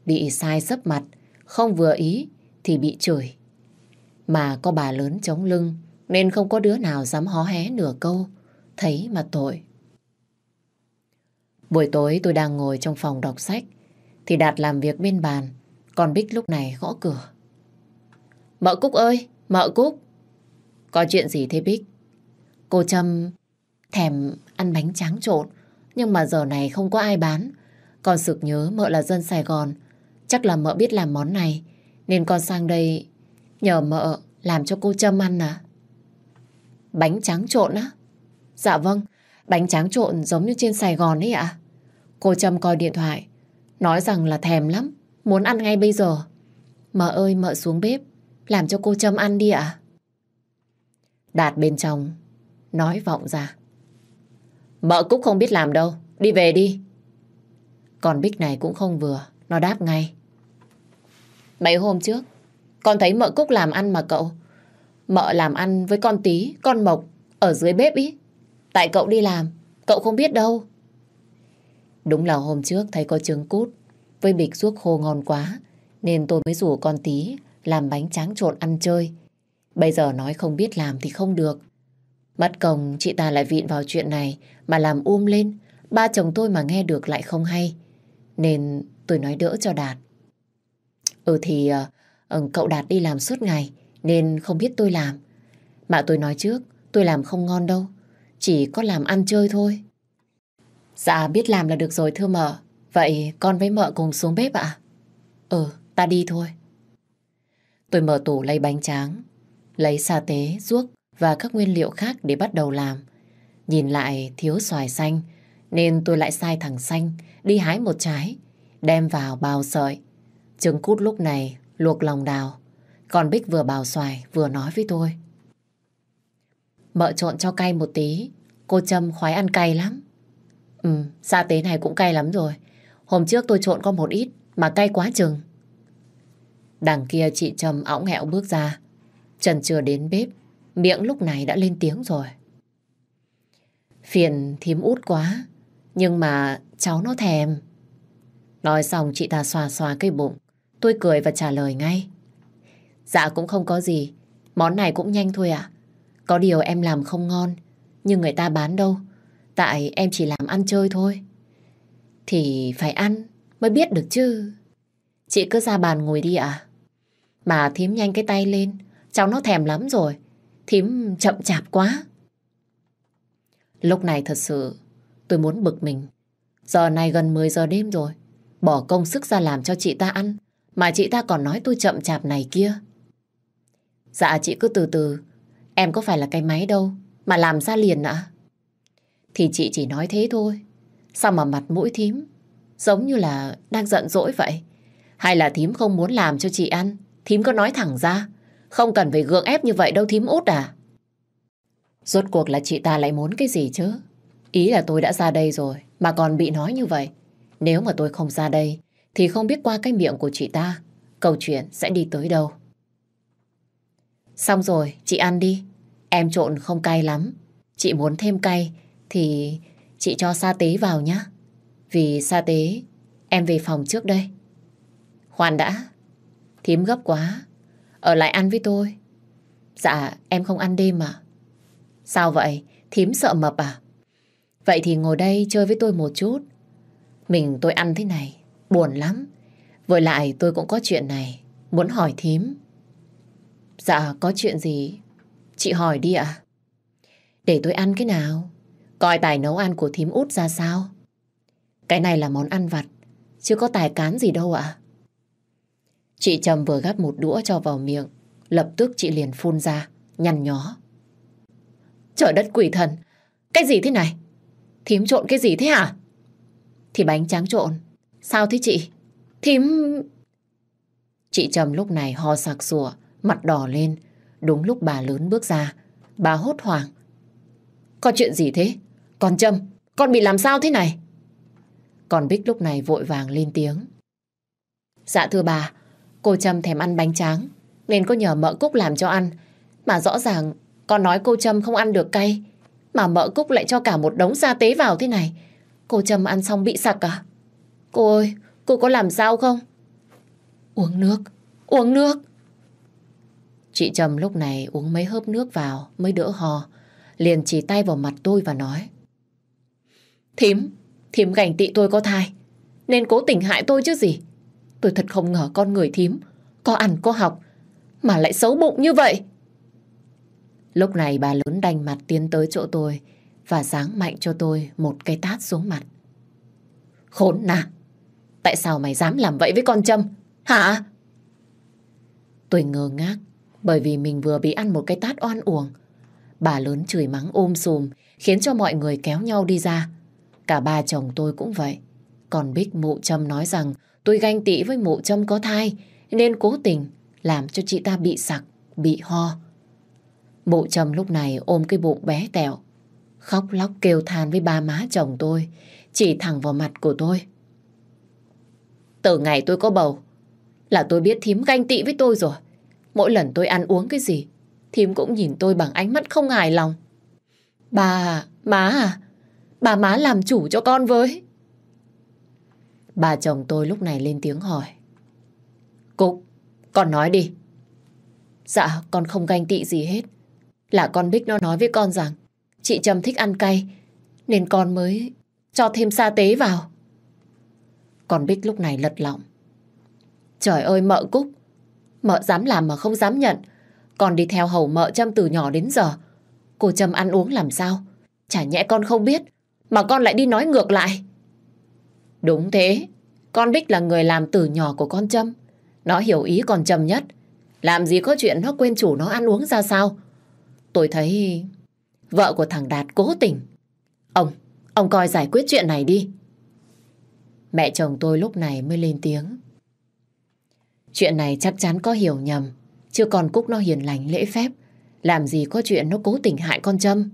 bị sai sấp mặt, không vừa ý thì bị chửi. Mà có bà lớn chống lưng nên không có đứa nào dám hó hé nửa câu. Thấy mà tội. Buổi tối tôi đang ngồi trong phòng đọc sách thì Đạt làm việc bên bàn còn Bích lúc này gõ cửa. Mợ Cúc ơi, mợ Cúc. Có chuyện gì thế Bích? Cô Trâm thèm ăn bánh tráng trộn nhưng mà giờ này không có ai bán. Con sực nhớ mợ là dân Sài Gòn chắc là mợ biết làm món này nên con sang đây nhờ mợ làm cho cô Trâm ăn à. Bánh tráng trộn á? Dạ vâng, bánh tráng trộn giống như trên Sài Gòn ấy ạ. Cô Trâm coi điện thoại, nói rằng là thèm lắm, muốn ăn ngay bây giờ. Mợ ơi, mợ xuống bếp, làm cho cô Trâm ăn đi ạ. Đạt bên trong, nói vọng ra. Mợ cũng không biết làm đâu, đi về đi. Còn Bích này cũng không vừa, nó đáp ngay. Mấy hôm trước, con thấy mợ Cúc làm ăn mà cậu. Mợ làm ăn với con tí, con Mộc, ở dưới bếp ý. Tại cậu đi làm, cậu không biết đâu. Đúng là hôm trước thấy có trứng cút với bịch ruốc khô ngon quá nên tôi mới rủ con tí làm bánh tráng trộn ăn chơi. Bây giờ nói không biết làm thì không được. Mất công chị ta lại vịn vào chuyện này mà làm um lên. Ba chồng tôi mà nghe được lại không hay. Nên tôi nói đỡ cho Đạt. Ừ thì uh, cậu Đạt đi làm suốt ngày nên không biết tôi làm. Mà tôi nói trước tôi làm không ngon đâu. Chỉ có làm ăn chơi thôi. Dạ biết làm là được rồi thưa mợ. Vậy con với mợ cùng xuống bếp ạ? Ừ, ta đi thôi. Tôi mở tủ lấy bánh tráng, lấy sa tế, ruốc và các nguyên liệu khác để bắt đầu làm. Nhìn lại thiếu xoài xanh, nên tôi lại sai thằng xanh đi hái một trái, đem vào bào sợi. Trứng cút lúc này luộc lòng đào, còn Bích vừa bào xoài vừa nói với tôi. Mợ trộn cho cay một tí, cô Trâm khoái ăn cay lắm. Ừ, sa tế này cũng cay lắm rồi. Hôm trước tôi trộn có một ít, mà cay quá chừng. Đằng kia chị Trâm õng hẹo bước ra. Trần chưa đến bếp, miệng lúc này đã lên tiếng rồi. Phiền thím út quá, nhưng mà cháu nó thèm. Nói xong chị ta xòa xòa cây bụng, tôi cười và trả lời ngay. Dạ cũng không có gì, món này cũng nhanh thôi ạ. Có điều em làm không ngon, nhưng người ta bán đâu. Tại em chỉ làm ăn chơi thôi. Thì phải ăn mới biết được chứ. Chị cứ ra bàn ngồi đi ạ. Mà thím nhanh cái tay lên, cháu nó thèm lắm rồi. Thím chậm chạp quá. Lúc này thật sự tôi muốn bực mình. Giờ này gần 10 giờ đêm rồi. Bỏ công sức ra làm cho chị ta ăn. Mà chị ta còn nói tôi chậm chạp này kia. Dạ chị cứ từ từ. Em có phải là cái máy đâu. Mà làm ra liền ạ. Thì chị chỉ nói thế thôi. Sao mà mặt mũi thím giống như là đang giận dỗi vậy? Hay là thím không muốn làm cho chị ăn? Thím có nói thẳng ra. Không cần phải gượng ép như vậy đâu, thím út à? Rốt cuộc là chị ta lại muốn cái gì chứ? Ý là tôi đã ra đây rồi mà còn bị nói như vậy. Nếu mà tôi không ra đây thì không biết qua cái miệng của chị ta câu chuyện sẽ đi tới đâu. Xong rồi, chị ăn đi. Em trộn không cay lắm. Chị muốn thêm cay thì chị cho sa tế vào nhá. Vì sa tế em về phòng trước đây. Khoan đã. Thím gấp quá. Ở lại ăn với tôi. Dạ em không ăn đêm mà. Sao vậy? Thím sợ mập à? Vậy thì ngồi đây chơi với tôi một chút. Mình tôi ăn thế này. Buồn lắm. Với lại tôi cũng có chuyện này. Muốn hỏi thím. Dạ có chuyện gì? Chị hỏi đi ạ. Để tôi ăn cái nào? Coi tài nấu ăn của thím út ra sao? Cái này là món ăn vặt, chưa có tài cán gì đâu ạ. Chị Trầm vừa gắp một đũa cho vào miệng, lập tức chị liền phun ra, nhăn nhó. Trời đất quỷ thần, cái gì thế này? Thím trộn cái gì thế hả? Thì bánh tráng trộn. Sao thế chị? Thím... Chị Trầm lúc này ho sặc sủa, mặt đỏ lên. Đúng lúc bà lớn bước ra, bà hốt hoảng. Có chuyện gì thế? Con Trâm, con bị làm sao thế này? Còn Bích lúc này vội vàng lên tiếng. Dạ thưa bà, cô Trâm thèm ăn bánh tráng, nên có nhờ mợ Cúc làm cho ăn. Mà rõ ràng con nói cô Trâm không ăn được cay, mà mợ Cúc lại cho cả một đống gia tế vào thế này. Cô Trâm ăn xong bị sặc à? Cô ơi, cô có làm sao không? Uống nước, uống nước. Chị Trâm lúc này uống mấy hớp nước vào mới đỡ ho. Liền chỉ tay vào mặt tôi và nói. Thím, thím gành tị tôi có thai. Nên cố tình hại tôi chứ gì. Tôi thật không ngờ con người thím có ăn có học mà lại xấu bụng như vậy. Lúc này bà lớn đành mặt tiến tới chỗ tôi và giáng mạnh cho tôi một cái tát xuống mặt. Khốn nạn! Tại sao mày dám làm vậy với con Trâm? Hả? Tôi ngơ ngác bởi vì mình vừa bị ăn một cái tát oan uổng. Bà lớn chửi mắng ôm sùm khiến cho mọi người kéo nhau đi ra. Cả ba chồng tôi cũng vậy. Còn Bích mụ Trâm nói rằng tôi ganh tị với mụ Trâm có thai nên cố tình làm cho chị ta bị sặc, bị ho. Mụ trầm lúc này ôm cái bụng bé tẹo, khóc lóc kêu than với ba má chồng tôi, chỉ thẳng vào mặt của tôi. Từ ngày tôi có bầu, là tôi biết thím ganh tị với tôi rồi. Mỗi lần tôi ăn uống cái gì, thím cũng nhìn tôi bằng ánh mắt không hài lòng. Bà, má à, bà má làm chủ cho con với. Bà chồng tôi lúc này lên tiếng hỏi. Cúc, con nói đi. Dạ, con không ganh tị gì hết. Là con Bích nó nói với con rằng chị Trâm thích ăn cay, nên con mới cho thêm sa tế vào. Con Bích lúc này lật lọng. Trời ơi mợ Cúc, mợ dám làm mà không dám nhận. Con đi theo hầu mợ Trâm từ nhỏ đến giờ. Cô Trâm ăn uống làm sao? Chả nhẽ con không biết, mà con lại đi nói ngược lại. Đúng thế, con Bích là người làm từ nhỏ của con Trâm. Nó hiểu ý con Trâm nhất. Làm gì có chuyện nó quên chủ nó ăn uống ra sao? Tôi thấy vợ của thằng Đạt cố tình. Ông, ông coi giải quyết chuyện này đi. Mẹ chồng tôi lúc này mới lên tiếng. Chuyện này chắc chắn có hiểu nhầm. Chứ còn Cúc nó hiền lành lễ phép. Làm gì có chuyện nó cố tình hại con Trâm.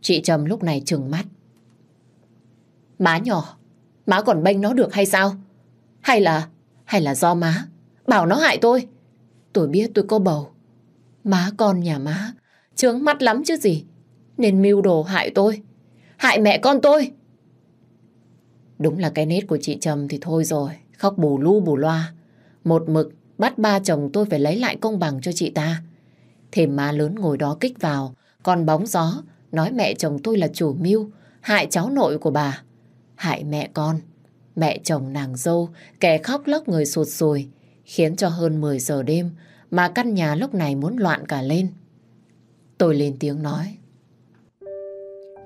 Chị Trâm lúc này trừng mắt. Má nhỏ, má còn bênh nó được hay sao? Hay là, hay là do má, bảo nó hại tôi? Tôi biết tôi có bầu. Má con nhà má, trướng mắt lắm chứ gì. Nên mưu đồ hại tôi, hại mẹ con tôi. Đúng là cái nết của chị Trầm thì thôi rồi, khóc bù lu bù loa. Một mực bắt ba chồng tôi phải lấy lại công bằng cho chị ta. Thêm má lớn ngồi đó kích vào, còn bóng gió nói mẹ chồng tôi là chủ mưu, hại cháu nội của bà, hại mẹ con. Mẹ chồng nàng dâu, kẻ khóc lóc người sụt sùi, khiến cho hơn 10 giờ đêm mà căn nhà lúc này muốn loạn cả lên. Tôi lên tiếng nói.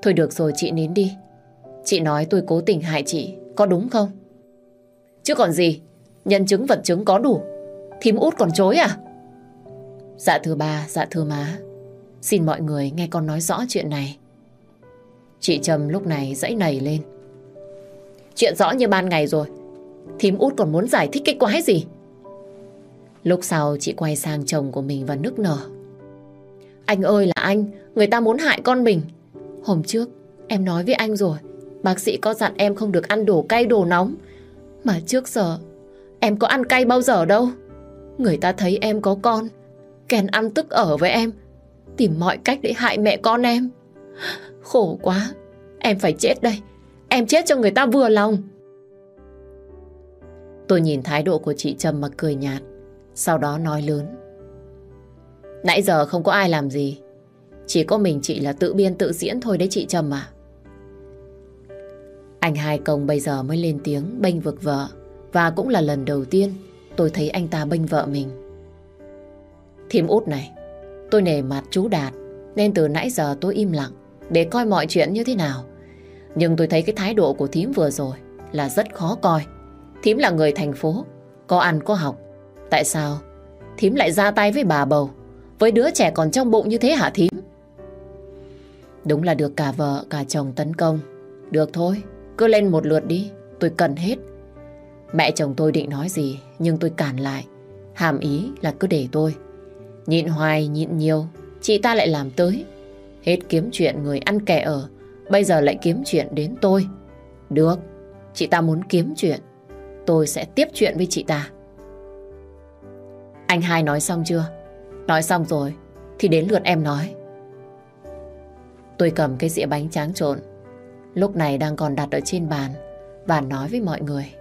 Thôi được rồi chị nín đi. Chị nói tôi cố tình hại chị, có đúng không? Chứ còn gì, nhân chứng vật chứng có đủ. Thím út còn chối à? Dạ thưa ba, dạ thưa má. Xin mọi người nghe con nói rõ chuyện này. Chị Trầm lúc này dãy nảy lên. Chuyện rõ như ban ngày rồi. Thím út còn muốn giải thích cái quái gì? Lúc sau chị quay sang chồng của mình và nức nở. Anh ơi là anh, người ta muốn hại con mình. Hôm trước, em nói với anh rồi. Bác sĩ có dặn em không được ăn đồ cay đồ nóng. Mà trước giờ, em có ăn cay bao giờ đâu. Người ta thấy em có con, kèn ăn tức ở với em. Tìm mọi cách để hại mẹ con em. Khổ quá, em phải chết đây. Em chết cho người ta vừa lòng. Tôi nhìn thái độ của chị Trâm mà cười nhạt. Sau đó nói lớn. Nãy giờ không có ai làm gì. Chỉ có mình chị là tự biên tự diễn thôi đấy chị Trâm à. Anh Hai Công bây giờ mới lên tiếng bênh vực vợ. Và cũng là lần đầu tiên tôi thấy anh ta bênh vợ mình. Thím út này, tôi nề mặt chú Đạt nên từ nãy giờ tôi im lặng để coi mọi chuyện như thế nào. Nhưng tôi thấy cái thái độ của thím vừa rồi là rất khó coi. Thím là người thành phố, có ăn có học. Tại sao thím lại ra tay với bà bầu, với đứa trẻ còn trong bụng như thế hả thím? Đúng là được cả vợ cả chồng tấn công. Được thôi, cứ lên một lượt đi, tôi cần hết. Mẹ chồng tôi định nói gì, nhưng tôi cản lại. Hàm ý là cứ để tôi. Nhịn hoài, nhịn nhiều, chị ta lại làm tới. Hết kiếm chuyện người ăn kẻ ở, bây giờ lại kiếm chuyện đến tôi. Được, chị ta muốn kiếm chuyện, tôi sẽ tiếp chuyện với chị ta. Anh hai nói xong chưa? Nói xong rồi, thì đến lượt em nói. Tôi cầm cái dĩa bánh tráng trộn, lúc này đang còn đặt ở trên bàn, và nói với mọi người.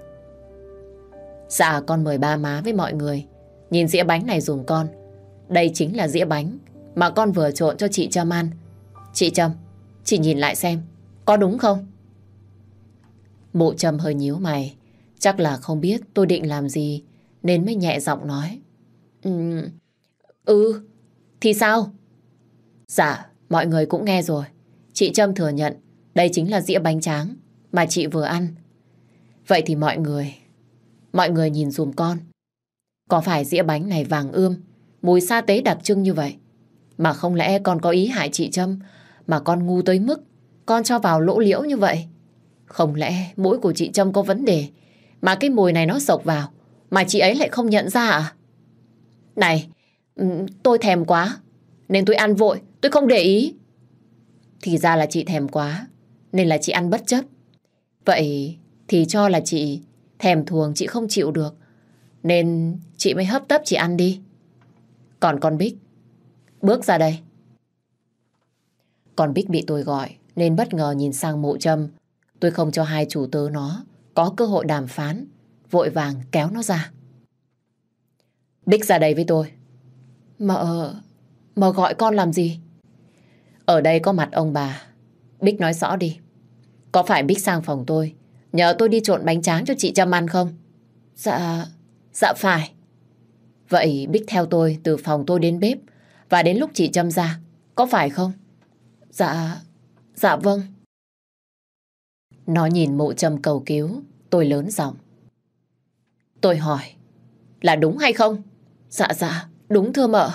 Dạ, con mời ba má với mọi người. Nhìn dĩa bánh này dùng con. Đây chính là dĩa bánh mà con vừa trộn cho chị Trâm ăn. Chị Trâm, chị nhìn lại xem, có đúng không? Mụ Trâm hơi nhíu mày, chắc là không biết tôi định làm gì, nên mới nhẹ giọng nói. Ừ, ừ, thì sao? Dạ, mọi người cũng nghe rồi. Chị Trâm thừa nhận đây chính là dĩa bánh tráng mà chị vừa ăn. Vậy thì mọi người, mọi người nhìn dùm con. Có phải dĩa bánh này vàng ươm, mùi sa tế đặc trưng như vậy? Mà không lẽ con có ý hại chị Trâm mà con ngu tới mức con cho vào lỗ liễu như vậy? Không lẽ mũi của chị Trâm có vấn đề mà cái mùi này nó sộc vào mà chị ấy lại không nhận ra à? Này, ừ, tôi thèm quá nên tôi ăn vội, tôi không để ý. Thì ra là chị thèm quá nên là chị ăn bất chấp. Vậy thì cho là chị thèm thuồng chị không chịu được nên chị mới hấp tấp chị ăn đi. Còn con Bích, bước ra đây. Con Bích bị tôi gọi nên bất ngờ nhìn sang mộ châm. Tôi không cho hai chủ tớ nó có cơ hội đàm phán, vội vàng kéo nó ra. Bích ra đây với tôi. Mợ, mợ gọi con làm gì? Ở đây có mặt ông bà. Bích nói rõ đi. Có phải Bích sang phòng tôi Nhờ tôi đi trộn bánh tráng cho chị Trâm ăn không? Dạ, dạ phải. Vậy Bích theo tôi từ phòng tôi đến bếp và đến lúc chị Trâm ra, có phải không? Dạ, dạ vâng. Nó nhìn mụ Trâm cầu cứu, tôi lớn giọng. Tôi hỏi, là đúng hay không? Dạ dạ, đúng thưa mợ.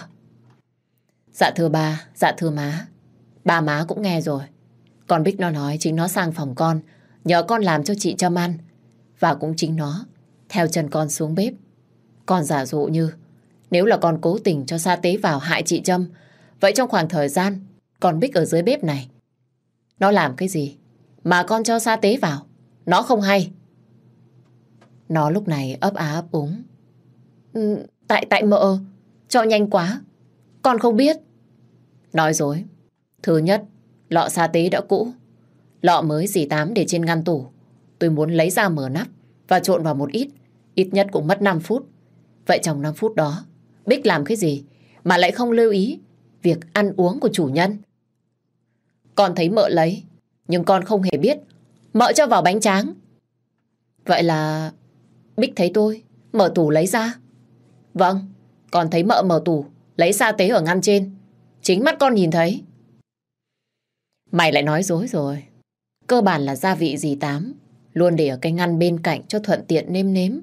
Dạ thưa ba, dạ thưa má. Ba má cũng nghe rồi. Con Bích nó nói chính nó sang phòng con Nhờ con làm cho chị Trâm ăn. Và cũng chính nó theo chân con xuống bếp. Con giả dụ như nếu là con cố tình cho sa tế vào hại chị Trâm vậy trong khoảng thời gian con Bích ở dưới bếp này nó làm cái gì mà con cho sa tế vào nó không hay. Nó lúc này ấp á ấp úng. Ừ, tại tại mợ cho nhanh quá con không biết. Nói dối. Thứ nhất, lọ sa tế đã cũ. Lọ mới dì tám để trên ngăn tủ. Tôi muốn lấy ra mở nắp và trộn vào một ít. Ít nhất cũng mất 5 phút. Vậy trong 5 phút đó, Bích làm cái gì mà lại không lưu ý việc ăn uống của chủ nhân? Con thấy mợ lấy, nhưng con không hề biết mợ cho vào bánh tráng. Vậy là Bích thấy tôi mở tủ lấy ra. Vâng, con thấy mợ mở tủ lấy sa tế ở ngăn trên. Chính mắt con nhìn thấy. Mày lại nói dối rồi. Cơ bản là gia vị gì tám, luôn để ở cái ngăn bên cạnh cho thuận tiện nêm nếm.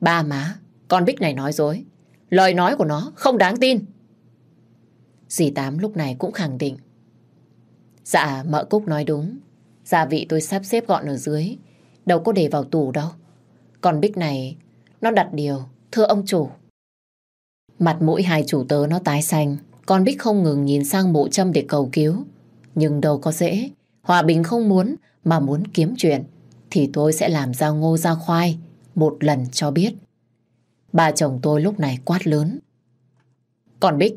Ba má, con Bích này nói dối. Lời nói của nó không đáng tin. Dì Tám lúc này cũng khẳng định. Dạ, mợ Cúc nói đúng. Gia vị tôi sắp xếp gọn ở dưới. Đâu có để vào tủ đâu. Còn Bích này, nó đặt điều. Thưa ông chủ. Mặt mũi hai chủ tớ nó tái xanh. Con Bích không ngừng nhìn sang mộ châm để cầu cứu. Nhưng đâu có dễ. Hòa Bình không muốn mà muốn kiếm chuyện thì tôi sẽ làm ra ngô ra khoai một lần cho biết. Bà chồng tôi lúc này quát lớn. Còn Bích,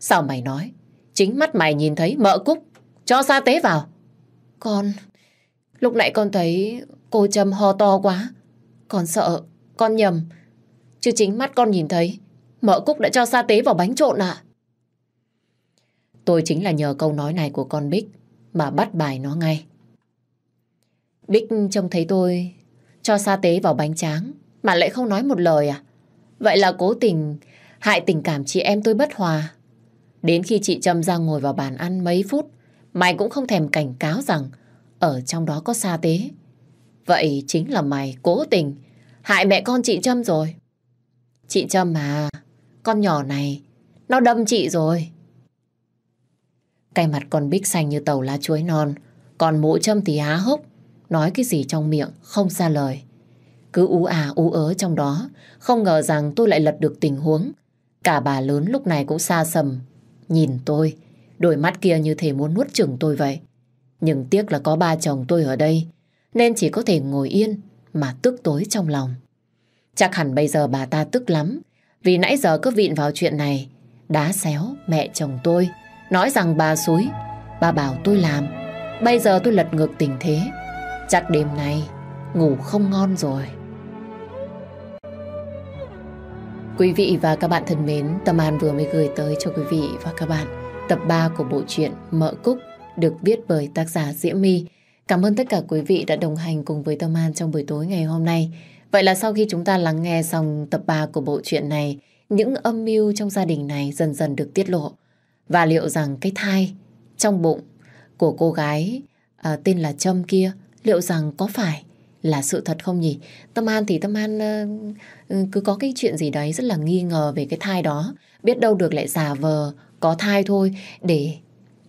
sao mày nói? Chính mắt mày nhìn thấy mợ Cúc cho sa tế vào. Con, lúc nãy con thấy cô Trâm ho to quá. Con sợ, con nhầm. Chứ chính mắt con nhìn thấy, mợ Cúc đã cho sa tế vào bánh trộn ạ. Tôi chính là nhờ câu nói này của con Bích mà bắt bài nó ngay. Bích trông thấy tôi cho sa tế vào bánh tráng mà lại không nói một lời à? Vậy là cố tình hại tình cảm chị em tôi bất hòa. Đến khi chị Trâm ra ngồi vào bàn ăn mấy phút, mày cũng không thèm cảnh cáo rằng ở trong đó có sa tế. Vậy chính là mày cố tình hại mẹ con chị Trâm rồi. Chị Trâm mà, con nhỏ này, nó đâm chị rồi. Cái mặt con Bích xanh như tàu lá chuối non, còn mụ trâm thì há hốc, nói cái gì trong miệng, không ra lời. Cứ ú à ú ớ trong đó, không ngờ rằng tôi lại lật được tình huống. Cả bà lớn lúc này cũng xa sầm, nhìn tôi, đôi mắt kia như thể muốn nuốt chửng tôi vậy. Nhưng tiếc là có ba chồng tôi ở đây, nên chỉ có thể ngồi yên mà tức tối trong lòng. Chắc hẳn bây giờ bà ta tức lắm. Vì nãy giờ cứ vịn vào chuyện này đá xéo mẹ chồng tôi. Nói rằng bà suối bà bảo tôi làm. Bây giờ tôi lật ngược tình thế. Chắc đêm nay ngủ không ngon rồi. Quý vị và các bạn thân mến, Tâm An vừa mới gửi tới cho quý vị và các bạn tập 3 của bộ truyện Mợ Cúc được viết bởi tác giả Diễm My. Cảm ơn tất cả quý vị đã đồng hành cùng với Tâm An trong buổi tối ngày hôm nay. Vậy là sau khi chúng ta lắng nghe xong tập 3 của bộ truyện này, những âm mưu trong gia đình này dần dần được tiết lộ. Và liệu rằng cái thai trong bụng của cô gái à, tên là Trâm kia, liệu rằng có phải là sự thật không nhỉ? Tâm An thì Tâm An uh, cứ có cái chuyện gì đấy rất là nghi ngờ về cái thai đó. Biết đâu được lại giả vờ có thai thôi để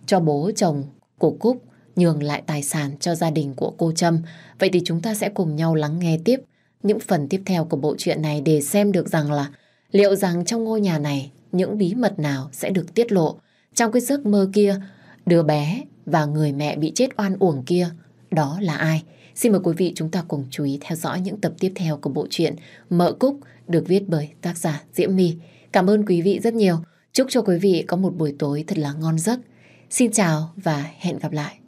cho bố chồng của Cúc nhường lại tài sản cho gia đình của cô Trâm. Vậy thì chúng ta sẽ cùng nhau lắng nghe tiếp những phần tiếp theo của bộ truyện này để xem được rằng là liệu rằng trong ngôi nhà này những bí mật nào sẽ được tiết lộ. Trong cái giấc mơ kia, đứa bé và người mẹ bị chết oan uổng kia, đó là ai? Xin mời quý vị chúng ta cùng chú ý theo dõi những tập tiếp theo của bộ truyện Mợ Cúc được viết bởi tác giả Diễm My. Cảm ơn quý vị rất nhiều. Chúc cho quý vị có một buổi tối thật là ngon giấc. Xin chào và hẹn gặp lại.